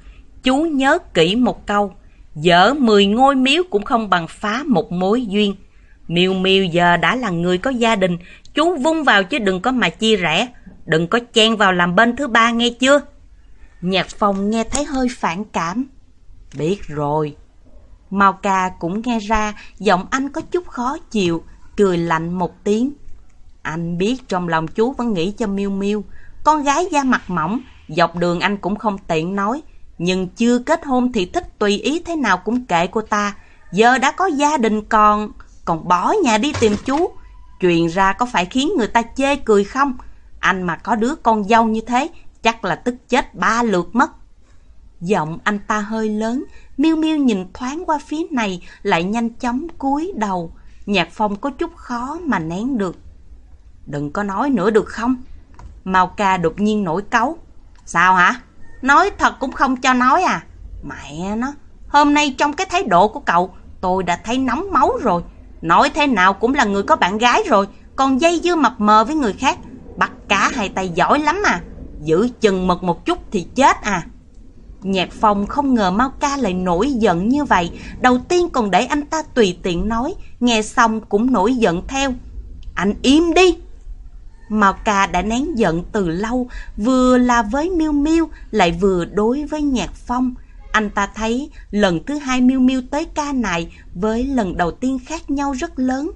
chú nhớ kỹ một câu, dở mười ngôi miếu cũng không bằng phá một mối duyên. Miu Miu giờ đã là người có gia đình, chú vung vào chứ đừng có mà chia rẽ, đừng có chen vào làm bên thứ ba nghe chưa? Nhạc Phòng nghe thấy hơi phản cảm. Biết rồi. Mao ca cũng nghe ra giọng anh có chút khó chịu, cười lạnh một tiếng. Anh biết trong lòng chú vẫn nghĩ cho Miêu Miêu, con gái da mặt mỏng, dọc đường anh cũng không tiện nói, nhưng chưa kết hôn thì thích tùy ý thế nào cũng kệ cô ta. Giờ đã có gia đình còn, còn bỏ nhà đi tìm chú. Truyền ra có phải khiến người ta chê cười không? Anh mà có đứa con dâu như thế, chắc là tức chết ba lượt mất. Giọng anh ta hơi lớn, Miêu Miêu nhìn thoáng qua phía này, lại nhanh chóng cúi đầu. Nhạc Phong có chút khó mà nén được. Đừng có nói nữa được không? Mao ca đột nhiên nổi cáu. Sao hả? Nói thật cũng không cho nói à? Mẹ nó, hôm nay trong cái thái độ của cậu, tôi đã thấy nóng máu rồi. Nói thế nào cũng là người có bạn gái rồi, còn dây dưa mập mờ với người khác. Bắt cá hai tay giỏi lắm à. Giữ chừng mực một chút thì chết à. Nhạc Phong không ngờ Mao Ca lại nổi giận như vậy. Đầu tiên còn để anh ta tùy tiện nói, nghe xong cũng nổi giận theo. Anh im đi! Mao Ca đã nén giận từ lâu, vừa là với Miêu Miêu, lại vừa đối với Nhạc Phong. Anh ta thấy lần thứ hai Miêu Miêu tới ca này với lần đầu tiên khác nhau rất lớn.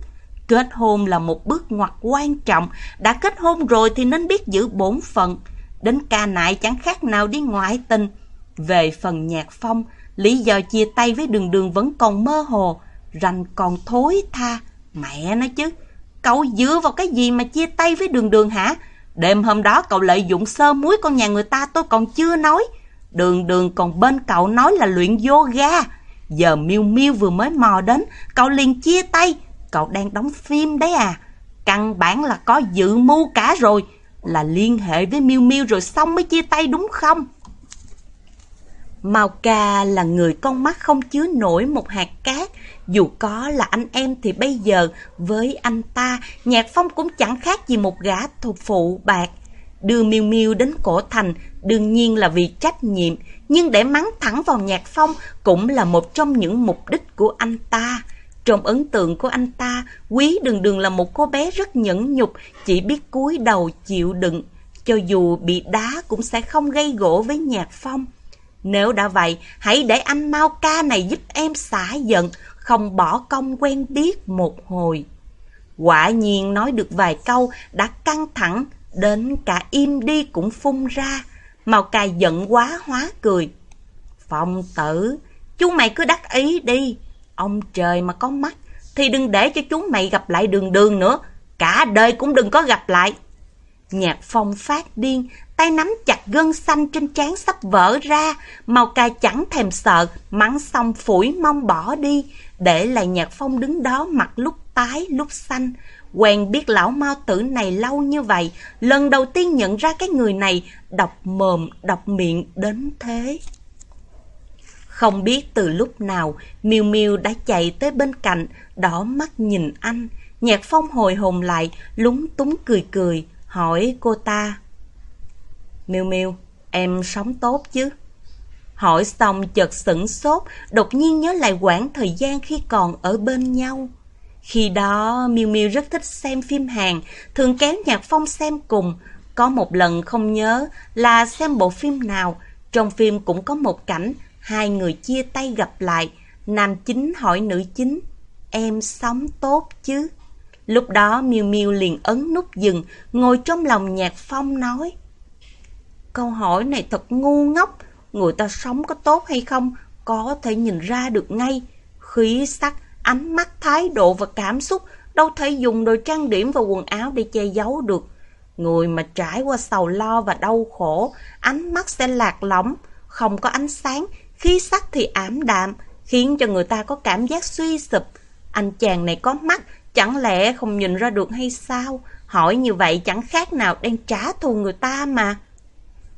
Kết hôn là một bước ngoặt quan trọng, đã kết hôn rồi thì nên biết giữ bổn phận. Đến ca nại chẳng khác nào đi ngoại tình. Về phần nhạc phong, lý do chia tay với đường đường vẫn còn mơ hồ, rành còn thối tha. Mẹ nó chứ, cậu dựa vào cái gì mà chia tay với đường đường hả? Đêm hôm đó cậu lợi dụng sơ muối con nhà người ta tôi còn chưa nói. Đường đường còn bên cậu nói là luyện yoga. Giờ miêu miêu vừa mới mò đến, cậu liền chia tay. Cậu đang đóng phim đấy à? Căn bản là có dự mưu cả rồi. Là liên hệ với miêu miêu rồi xong mới chia tay đúng không? Mao Ca là người con mắt không chứa nổi một hạt cát. Dù có là anh em thì bây giờ với anh ta, Nhạc Phong cũng chẳng khác gì một gã thuộc phụ bạc. Đưa Miêu Miêu đến cổ thành đương nhiên là vì trách nhiệm, nhưng để mắng thẳng vào Nhạc Phong cũng là một trong những mục đích của anh ta. Trong ấn tượng của anh ta, Quý Đường Đường là một cô bé rất nhẫn nhục, chỉ biết cúi đầu chịu đựng. Cho dù bị đá cũng sẽ không gây gỗ với Nhạc Phong. Nếu đã vậy, hãy để anh Mau ca này giúp em xả giận, không bỏ công quen biết một hồi. Quả nhiên nói được vài câu đã căng thẳng, đến cả im đi cũng phun ra. Màu ca giận quá hóa cười. Phong tử, chú mày cứ đắc ý đi. Ông trời mà có mắt, thì đừng để cho chú mày gặp lại đường đường nữa. Cả đời cũng đừng có gặp lại. Nhạc phong phát điên, tay nắm chặt gân xanh trên trán sắp vỡ ra, màu ca chẳng thèm sợ, mắng xong phủi mong bỏ đi, để lại nhạc phong đứng đó mặt lúc tái lúc xanh. Quen biết lão mao tử này lâu như vậy, lần đầu tiên nhận ra cái người này đọc mồm, đọc miệng đến thế. Không biết từ lúc nào, miu miu đã chạy tới bên cạnh, đỏ mắt nhìn anh. Nhạc phong hồi hồn lại, lúng túng cười cười, hỏi cô ta. Miêu Miêu, em sống tốt chứ? Hỏi xong chợt sửng sốt, đột nhiên nhớ lại quãng thời gian khi còn ở bên nhau. Khi đó, Miêu Miêu rất thích xem phim Hàn, thường kéo Nhạc Phong xem cùng. Có một lần không nhớ là xem bộ phim nào, trong phim cũng có một cảnh hai người chia tay gặp lại, nam chính hỏi nữ chính, em sống tốt chứ? Lúc đó Miêu Miêu liền ấn nút dừng, ngồi trong lòng Nhạc Phong nói. Câu hỏi này thật ngu ngốc, người ta sống có tốt hay không, có thể nhìn ra được ngay. Khí sắc, ánh mắt, thái độ và cảm xúc đâu thể dùng đồ trang điểm và quần áo để che giấu được. Người mà trải qua sầu lo và đau khổ, ánh mắt sẽ lạc lõng, không có ánh sáng, khí sắc thì ảm đạm, khiến cho người ta có cảm giác suy sụp. Anh chàng này có mắt, chẳng lẽ không nhìn ra được hay sao? Hỏi như vậy chẳng khác nào đang trả thù người ta mà.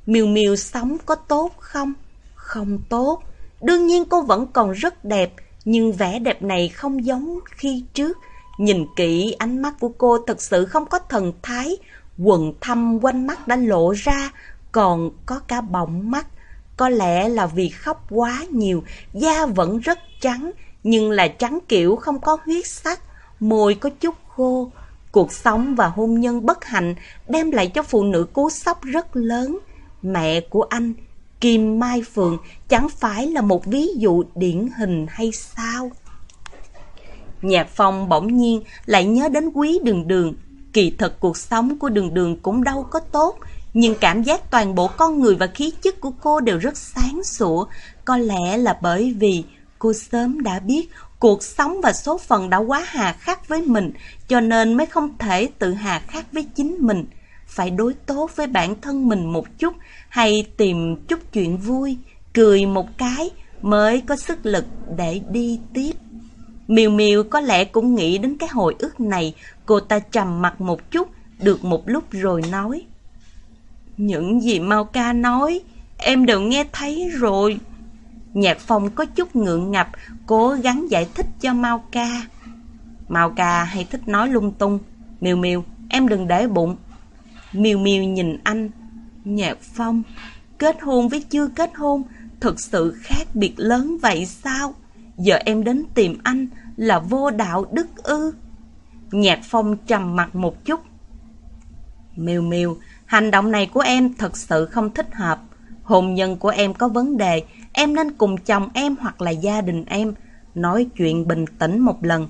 Miêu Miêu sống có tốt không? Không tốt. Đương nhiên cô vẫn còn rất đẹp, nhưng vẻ đẹp này không giống khi trước. Nhìn kỹ ánh mắt của cô thật sự không có thần thái, quần thâm quanh mắt đã lộ ra, còn có cả bọng mắt. Có lẽ là vì khóc quá nhiều, da vẫn rất trắng, nhưng là trắng kiểu không có huyết sắc, môi có chút khô. Cuộc sống và hôn nhân bất hạnh đem lại cho phụ nữ cú sốc rất lớn. Mẹ của anh, Kim Mai Phượng, chẳng phải là một ví dụ điển hình hay sao? Nhạc phong bỗng nhiên lại nhớ đến quý đường đường. Kỳ thật cuộc sống của đường đường cũng đâu có tốt, nhưng cảm giác toàn bộ con người và khí chất của cô đều rất sáng sủa. Có lẽ là bởi vì cô sớm đã biết cuộc sống và số phận đã quá hà khắc với mình, cho nên mới không thể tự hà khắc với chính mình phải đối tốt với bản thân mình một chút hay tìm chút chuyện vui, cười một cái mới có sức lực để đi tiếp. Miêu Miêu có lẽ cũng nghĩ đến cái hồi ức này, cô ta trầm mặt một chút, được một lúc rồi nói. Những gì Mao Ca nói, em đều nghe thấy rồi. Nhạc Phong có chút ngượng ngập, cố gắng giải thích cho Mao Ca. Mao Ca hay thích nói lung tung. Miêu Miêu, em đừng để bụng. Miêu Miêu nhìn anh. Nhạc Phong, kết hôn với chưa kết hôn, thực sự khác biệt lớn vậy sao? Giờ em đến tìm anh là vô đạo đức ư? Nhạc Phong trầm mặt một chút. Miêu Miêu, hành động này của em thật sự không thích hợp. Hôn nhân của em có vấn đề, em nên cùng chồng em hoặc là gia đình em nói chuyện bình tĩnh một lần.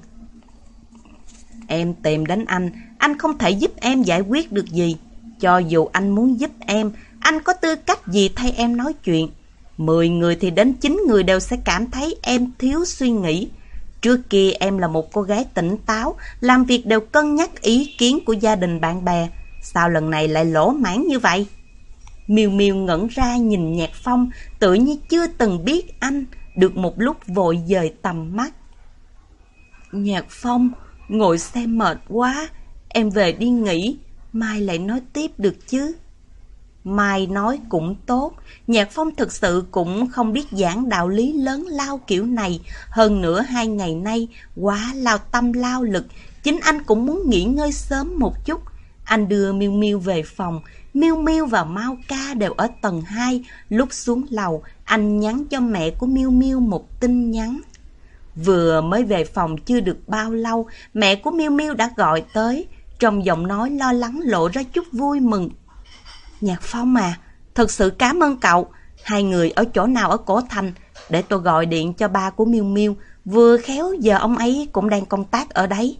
Em tìm đến anh, anh không thể giúp em giải quyết được gì. Cho dù anh muốn giúp em, anh có tư cách gì thay em nói chuyện. Mười người thì đến chín người đều sẽ cảm thấy em thiếu suy nghĩ. Trước kia em là một cô gái tỉnh táo, làm việc đều cân nhắc ý kiến của gia đình bạn bè. Sao lần này lại lỗ mãn như vậy? Miêu Miêu ngẩn ra nhìn Nhạc Phong, tự như chưa từng biết anh, được một lúc vội dời tầm mắt. Nhạc Phong, ngồi xem mệt quá, em về đi nghỉ, mai lại nói tiếp được chứ. Mai nói cũng tốt, Nhạc Phong thực sự cũng không biết giảng đạo lý lớn lao kiểu này. Hơn nữa hai ngày nay, quá lao tâm lao lực, chính anh cũng muốn nghỉ ngơi sớm một chút. Anh đưa Miêu Miêu về phòng, Miêu Miêu và Mao Ca đều ở tầng 2. Lúc xuống lầu, anh nhắn cho mẹ của Miêu Miêu một tin nhắn. Vừa mới về phòng chưa được bao lâu, mẹ của Miêu Miêu đã gọi tới. Trong giọng nói lo lắng lộ ra chút vui mừng. Nhạc Phong à, thật sự cảm ơn cậu. Hai người ở chỗ nào ở Cổ Thành, để tôi gọi điện cho ba của Miêu Miêu. Vừa khéo giờ ông ấy cũng đang công tác ở đấy.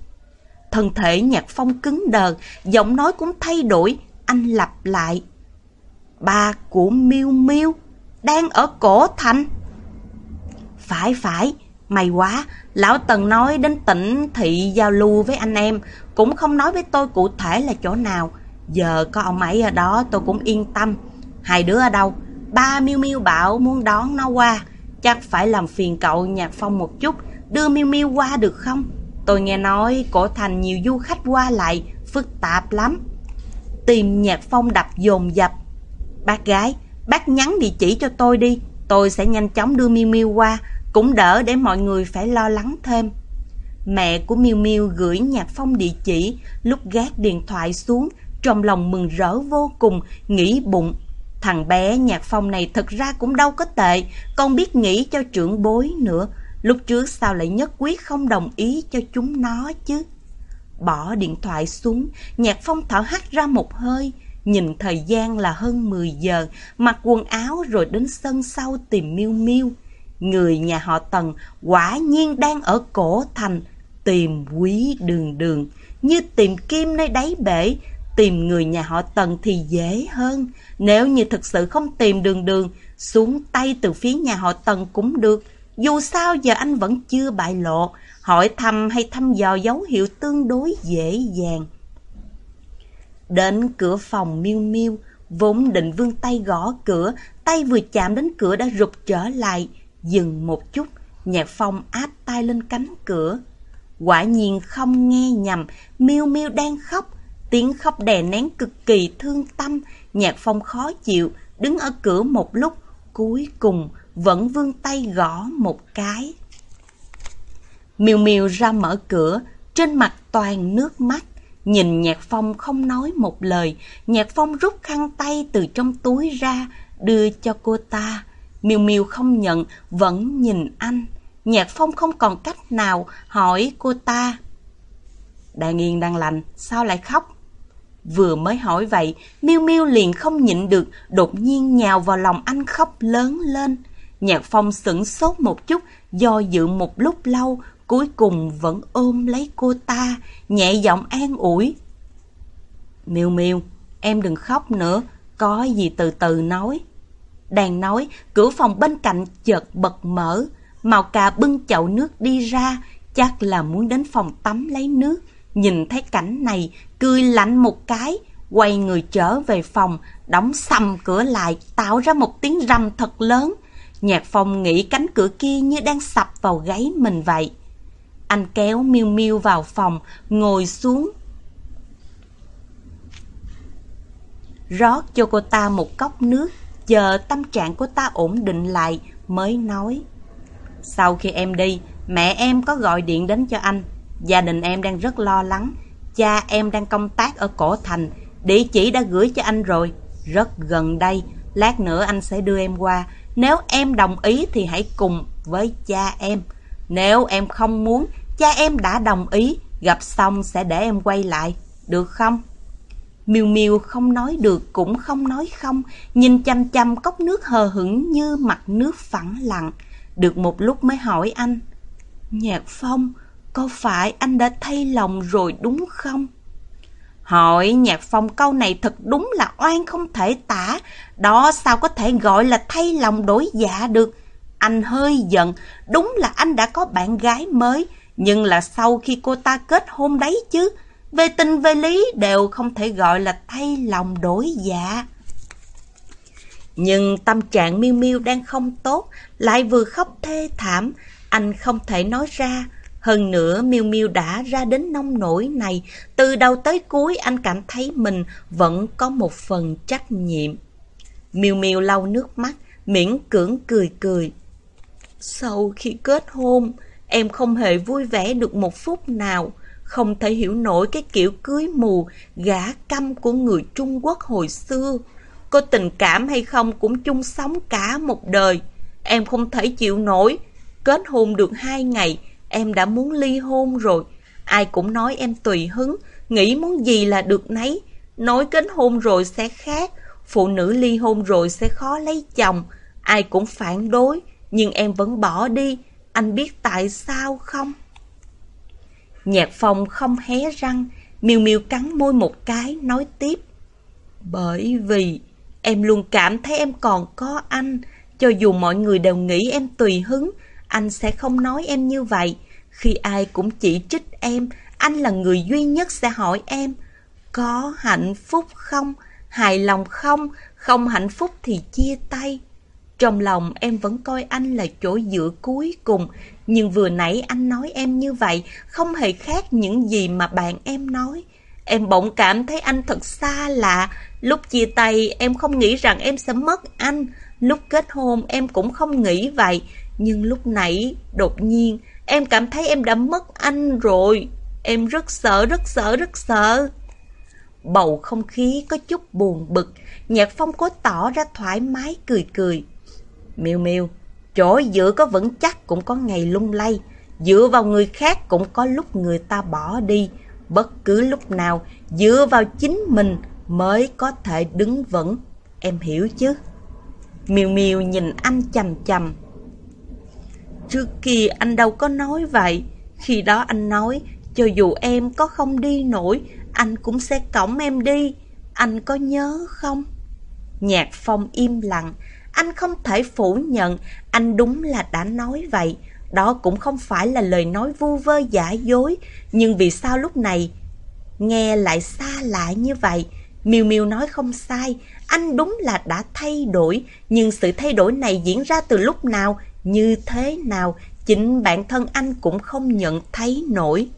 Thân thể Nhạc Phong cứng đờ, giọng nói cũng thay đổi, anh lặp lại. Ba của Miêu Miêu đang ở cổ thành. Phải phải, may quá, lão Tần nói đến tỉnh thị giao lưu với anh em, cũng không nói với tôi cụ thể là chỗ nào. Giờ có ông ấy ở đó tôi cũng yên tâm. Hai đứa ở đâu? Ba miu miu bảo muốn đón nó qua, chắc phải làm phiền cậu Nhạc Phong một chút, đưa miu miu qua được không? Tôi nghe nói cổ thành nhiều du khách qua lại, phức tạp lắm. Tìm nhạc phong đập dồn dập. Bác gái, bác nhắn địa chỉ cho tôi đi, tôi sẽ nhanh chóng đưa Miu Miu qua, cũng đỡ để mọi người phải lo lắng thêm. Mẹ của Miu Miu gửi Nhạc Phong địa chỉ, lúc gác điện thoại xuống, trong lòng mừng rỡ vô cùng, nghĩ bụng. Thằng bé Nhạc Phong này thật ra cũng đâu có tệ, còn biết nghĩ cho trưởng bối nữa. Lúc trước sao lại nhất quyết không đồng ý cho chúng nó chứ? Bỏ điện thoại xuống, Nhạc Phong thở hắt ra một hơi. Nhìn thời gian là hơn 10 giờ, mặc quần áo rồi đến sân sau tìm Miêu Miêu. Người nhà họ Tần quả nhiên đang ở cổ thành, tìm quý đường đường. Như tìm kim nơi đáy bể, tìm người nhà họ Tần thì dễ hơn. Nếu như thực sự không tìm đường đường, xuống tay từ phía nhà họ Tần cũng được. Dù sao giờ anh vẫn chưa bại lộ, hỏi thăm hay thăm dò dấu hiệu tương đối dễ dàng. Đến cửa phòng miêu miêu, vốn định vươn tay gõ cửa, tay vừa chạm đến cửa đã rụt trở lại, dừng một chút, nhạc phong áp tay lên cánh cửa. Quả nhiên không nghe nhầm, miêu miêu đang khóc, tiếng khóc đè nén cực kỳ thương tâm, nhạc phong khó chịu, đứng ở cửa một lúc, cuối cùng vẫn vươn tay gõ một cái. Miêu Miêu ra mở cửa, trên mặt toàn nước mắt. Nhìn Nhạc Phong không nói một lời, Nhạc Phong rút khăn tay từ trong túi ra, đưa cho cô ta. Miêu Miêu không nhận, vẫn nhìn anh. Nhạc Phong không còn cách nào hỏi cô ta. Đang yên đang lành, sao lại khóc? Vừa mới hỏi vậy, Miêu Miêu liền không nhịn được, đột nhiên nhào vào lòng anh khóc lớn lên. Nhạc Phong sững sốt một chút, do dự một lúc lâu, cuối cùng vẫn ôm lấy cô ta, nhẹ giọng an ủi. Miêu Miêu, em đừng khóc nữa, có gì từ từ nói. Đang nói, cửa phòng bên cạnh chợt bật mở, Màu cà bưng chậu nước đi ra, chắc là muốn đến phòng tắm lấy nước. Nhìn thấy cảnh này, cười lạnh một cái, quay người trở về phòng, đóng sầm cửa lại, tạo ra một tiếng rầm thật lớn. Nhạc phong nghĩ cánh cửa kia như đang sập vào gáy mình vậy. Anh kéo Miu Miu vào phòng, ngồi xuống. Rót cho cô ta một cốc nước, chờ tâm trạng của ta ổn định lại mới nói. Sau khi em đi, mẹ em có gọi điện đến cho anh. Gia đình em đang rất lo lắng. Cha em đang công tác ở cổ thành, địa chỉ đã gửi cho anh rồi. Rất gần đây, lát nữa anh sẽ đưa em qua. Nếu em đồng ý thì hãy cùng với cha em. Nếu em không muốn, cha em đã đồng ý, gặp xong sẽ để em quay lại, được không? Miêu Miêu không nói được cũng không nói không, nhìn chăm chăm cốc nước hờ hững như mặt nước phẳng lặng. Được một lúc mới hỏi anh, Nhạc Phong, có phải anh đã thay lòng rồi đúng không? Hỏi Nhạc Phong câu này thật đúng là oan không thể tả, đó sao có thể gọi là thay lòng đổi dạ được. Anh hơi giận, đúng là anh đã có bạn gái mới, nhưng là sau khi cô ta kết hôn đấy chứ. Về tình về lý đều không thể gọi là thay lòng đổi dạ. Nhưng tâm trạng Miêu Miêu đang không tốt, lại vừa khóc thê thảm, anh không thể nói ra. Hơn nữa Miêu Miêu đã ra đến nông nổi này, từ đầu tới cuối anh cảm thấy mình vẫn có một phần trách nhiệm. Miêu Miêu lau nước mắt, miễn cưỡng cười cười. Sau khi kết hôn, em không hề vui vẻ được một phút nào, không thể hiểu nổi cái kiểu cưới mù, gã căm của người Trung Quốc hồi xưa. Có tình cảm hay không cũng chung sống cả một đời. Em không thể chịu nổi. Kết hôn được hai ngày, em đã muốn ly hôn rồi. Ai cũng nói em tùy hứng, nghĩ muốn gì là được nấy. Nói kết hôn rồi sẽ khác, phụ nữ ly hôn rồi sẽ khó lấy chồng. Ai cũng phản đối, nhưng em vẫn bỏ đi. Anh biết tại sao không? Nhạc phong không hé răng, miêu miêu cắn môi một cái, nói tiếp. Bởi vì em luôn cảm thấy em còn có anh, cho dù mọi người đều nghĩ em tùy hứng, anh sẽ không nói em như vậy. Khi ai cũng chỉ trích em, anh là người duy nhất sẽ hỏi em, có hạnh phúc không? Hài lòng không? Không hạnh phúc thì chia tay. Trong lòng em vẫn coi anh là chỗ dựa cuối cùng, nhưng vừa nãy anh nói em như vậy, không hề khác những gì mà bạn em nói. Em bỗng cảm thấy anh thật xa lạ. Lúc chia tay em không nghĩ rằng em sẽ mất anh. Lúc kết hôn em cũng không nghĩ vậy. Nhưng lúc nãy, đột nhiên, em cảm thấy em đã mất anh rồi. Em rất sợ, rất sợ, rất sợ. Bầu không khí có chút buồn bực. Nhạc phong cố tỏ ra thoải mái cười cười. Miêu miêu, chỗ dựa có vững chắc cũng có ngày lung lay. Dựa vào người khác cũng có lúc người ta bỏ đi. Bất cứ lúc nào, dựa vào chính mình mới có thể đứng vững. Em hiểu chứ? Miêu miêu nhìn anh chầm chầm. Trước kia anh đâu có nói vậy. Khi đó anh nói, cho dù em có không đi nổi, anh cũng sẽ cõng em đi. Anh có nhớ không? Nhạc phong im lặng, anh không thể phủ nhận, anh đúng là đã nói vậy. Đó cũng không phải là lời nói vu vơ giả dối, nhưng vì sao lúc này nghe lại xa lạ như vậy? Miêu Miêu nói không sai, anh đúng là đã thay đổi, nhưng sự thay đổi này diễn ra từ lúc nào, như thế nào, chính bản thân anh cũng không nhận thấy nổi.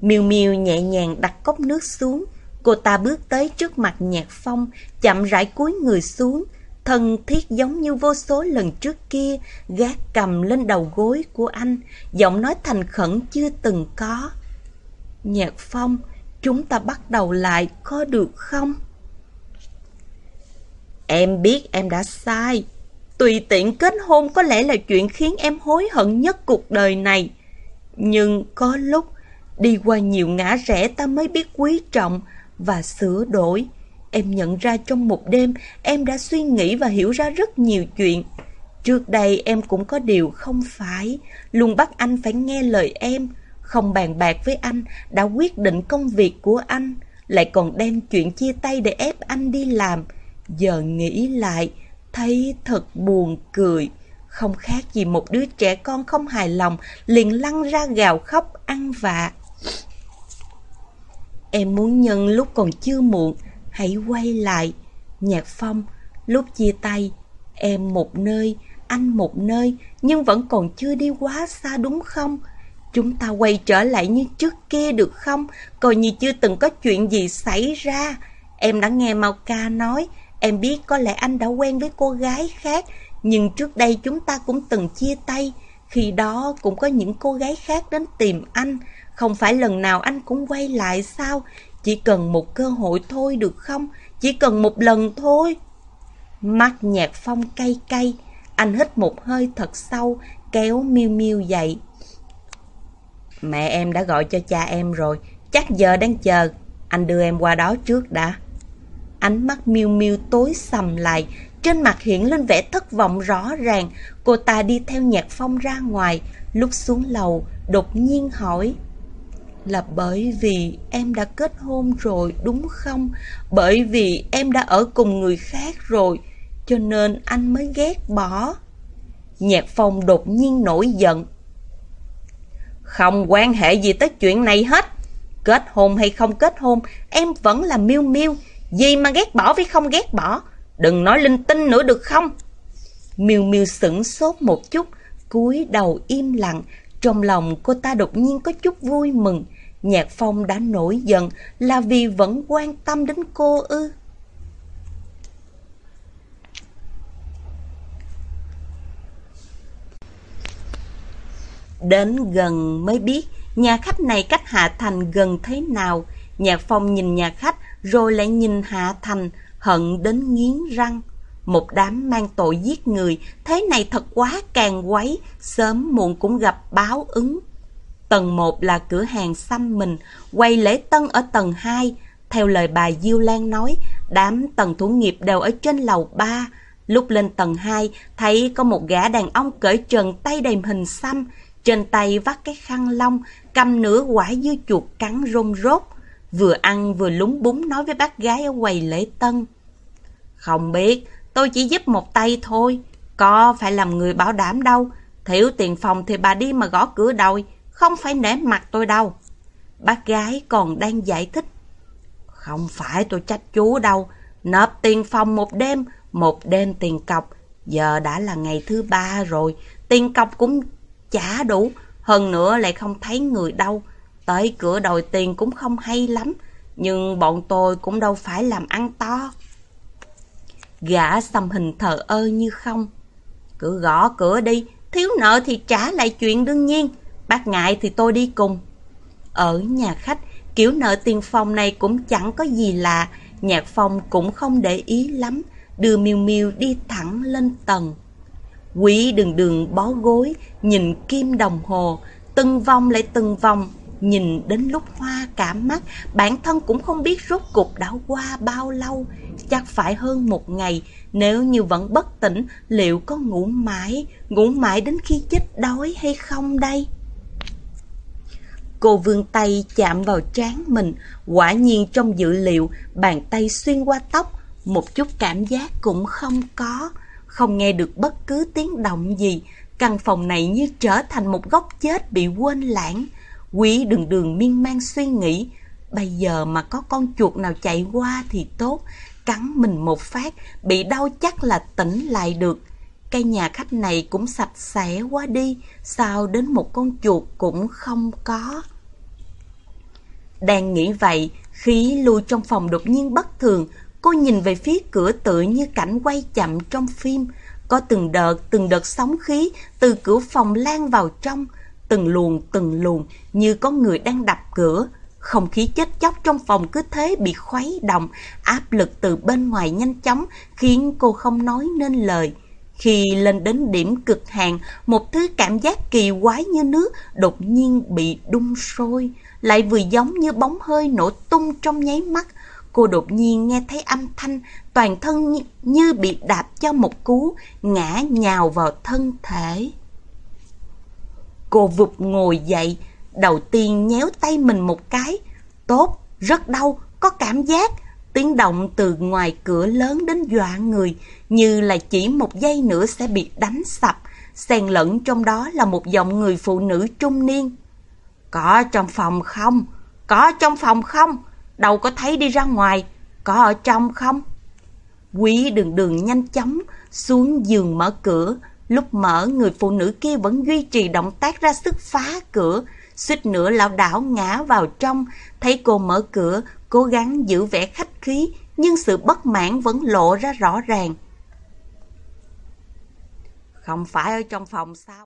Miêu Miêu nhẹ nhàng đặt cốc nước xuống, Cô ta bước tới trước mặt nhạc phong, chậm rãi cúi người xuống, thân thiết giống như vô số lần trước kia, gác cầm lên đầu gối của anh, giọng nói thành khẩn chưa từng có. Nhạc phong, chúng ta bắt đầu lại có được không? Em biết em đã sai. Tùy tiện kết hôn có lẽ là chuyện khiến em hối hận nhất cuộc đời này. Nhưng có lúc đi qua nhiều ngã rẽ ta mới biết quý trọng và sửa đổi. Em nhận ra trong một đêm em đã suy nghĩ và hiểu ra rất nhiều chuyện. Trước đây em cũng có điều không phải, luôn bắt anh phải nghe lời em, không bàn bạc với anh, đã quyết định công việc của anh, lại còn đem chuyện chia tay để ép anh đi làm. Giờ nghĩ lại, thấy thật buồn cười, không khác gì một đứa trẻ con không hài lòng, liền lăn ra gào khóc ăn vạ. Em muốn nhân lúc còn chưa muộn, hãy quay lại. Nhạc phong, lúc chia tay, em một nơi, anh một nơi, nhưng vẫn còn chưa đi quá xa đúng không? Chúng ta quay trở lại như trước kia được không? Coi như chưa từng có chuyện gì xảy ra. Em đã nghe Mao Ca nói, em biết có lẽ anh đã quen với cô gái khác, nhưng trước đây chúng ta cũng từng chia tay. Khi đó cũng có những cô gái khác đến tìm anh. Không phải lần nào anh cũng quay lại sao? Chỉ cần một cơ hội thôi được không? Chỉ cần một lần thôi. Mắt nhạc phong cay cay. Anh hít một hơi thật sâu, kéo miêu miêu dậy. Mẹ em đã gọi cho cha em rồi, chắc giờ đang chờ. Anh đưa em qua đó trước đã. Ánh mắt miêu miêu tối sầm lại, trên mặt hiện lên vẻ thất vọng rõ ràng. Cô ta đi theo nhạc phong ra ngoài, lúc xuống lầu, đột nhiên hỏi. Là bởi vì em đã kết hôn rồi đúng không? Bởi vì em đã ở cùng người khác rồi, cho nên anh mới ghét bỏ. Nhạc phong đột nhiên nổi giận. Không quan hệ gì tới chuyện này hết. Kết hôn hay không kết hôn, em vẫn là miêu miêu. Gì mà ghét bỏ với không ghét bỏ. Đừng nói linh tinh nữa được không? Miêu miêu sửng sốt một chút, cúi đầu im lặng. Trong lòng cô ta đột nhiên có chút vui mừng. Nhạc phong đã nổi giận là vì vẫn quan tâm đến cô ư. Đến gần mới biết nhà khách này cách Hạ Thành gần thế nào. Nhạc Phong nhìn nhà khách rồi lại nhìn Hạ Thành hận đến nghiến răng. Một đám mang tội giết người, thế này thật quá càng quấy, sớm muộn cũng gặp báo ứng. Tầng 1 là cửa hàng xăm mình, quay lễ tân ở tầng 2. Theo lời bà Diêu Lan nói, đám tầng thủ nghiệp đều ở trên lầu 3. Lúc lên tầng 2, thấy có một gã đàn ông cởi trần tay đầy hình xăm, trên tay vắt cái khăn lông, cầm nửa quả dưa chuột cắn rôn rốt. Vừa ăn vừa lúng búng nói với bác gái ở quầy lễ tân. Không biết, tôi chỉ giúp một tay thôi, có phải làm người bảo đảm đâu. Thiếu tiền phòng thì bà đi mà gõ cửa đòi, không phải nể mặt tôi đâu. Bác gái còn đang giải thích. Không phải tôi trách chú đâu, nộp tiền phòng một đêm, một đêm tiền cọc. Giờ đã là ngày thứ ba rồi, tiền cọc cũng chả đủ, hơn nữa lại không thấy người đâu. Tới cửa đòi tiền cũng không hay lắm, nhưng bọn tôi cũng đâu phải làm ăn to. Gã xăm hình thờ ơ như không. Cứ gõ cửa đi, thiếu nợ thì trả lại chuyện đương nhiên. Bác ngại thì tôi đi cùng. Ở nhà khách, kiểu nợ tiền phòng này cũng chẳng có gì lạ. Nhạc phòng cũng không để ý lắm, đưa miêu miêu đi thẳng lên tầng. Quỷ đường đường bó gối, nhìn kim đồng hồ, từng vòng lại từng vòng, nhìn đến lúc hoa cả mắt, bản thân cũng không biết rốt cục đã qua bao lâu, chắc phải hơn một ngày, nếu như vẫn bất tỉnh, liệu có ngủ mãi, ngủ mãi đến khi chết đói hay không đây? Cô vươn tay chạm vào trán mình, quả nhiên trong dự liệu, bàn tay xuyên qua tóc, một chút cảm giác cũng không có, không nghe được bất cứ tiếng động gì. Căn phòng này như trở thành một góc chết bị quên lãng. Quý đường đường miên man suy nghĩ, bây giờ mà có con chuột nào chạy qua thì tốt, cắn mình một phát, bị đau chắc là tỉnh lại được. Cây nhà khách này cũng sạch sẽ quá đi, sao đến một con chuột cũng không có. Đang nghĩ vậy, khí lưu trong phòng đột nhiên bất thường, cô nhìn về phía cửa tự như cảnh quay chậm trong phim. Có từng đợt, từng đợt sóng khí từ cửa phòng lan vào trong, từng luồng, từng luồng như có người đang đập cửa. Không khí chết chóc trong phòng cứ thế bị khuấy động, áp lực từ bên ngoài nhanh chóng khiến cô không nói nên lời. Khi lên đến điểm cực hạn, một thứ cảm giác kỳ quái như nước đột nhiên bị đun sôi, lại vừa giống như bóng hơi nổ tung trong nháy mắt. Cô đột nhiên nghe thấy âm thanh, toàn thân như bị đạp cho một cú, ngã nhào vào thân thể. Cô vụt ngồi dậy, đầu tiên nhéo tay mình một cái. Tốt, rất đau, có cảm giác. Tiếng động từ ngoài cửa lớn đến dọa người, như là chỉ một giây nữa sẽ bị đánh sập. Xen lẫn trong đó là một giọng người phụ nữ trung niên. Có trong phòng không? Có trong phòng không? Đâu có thấy đi ra ngoài. Có ở trong không? Quý đường đường nhanh chóng xuống giường mở cửa, Lúc mở, người phụ nữ kia vẫn duy trì động tác ra sức phá cửa, suýt nữa lão đảo ngã vào trong, thấy cô mở cửa, cố gắng giữ vẻ khách khí, nhưng sự bất mãn vẫn lộ ra rõ ràng. Không phải ở trong phòng sao?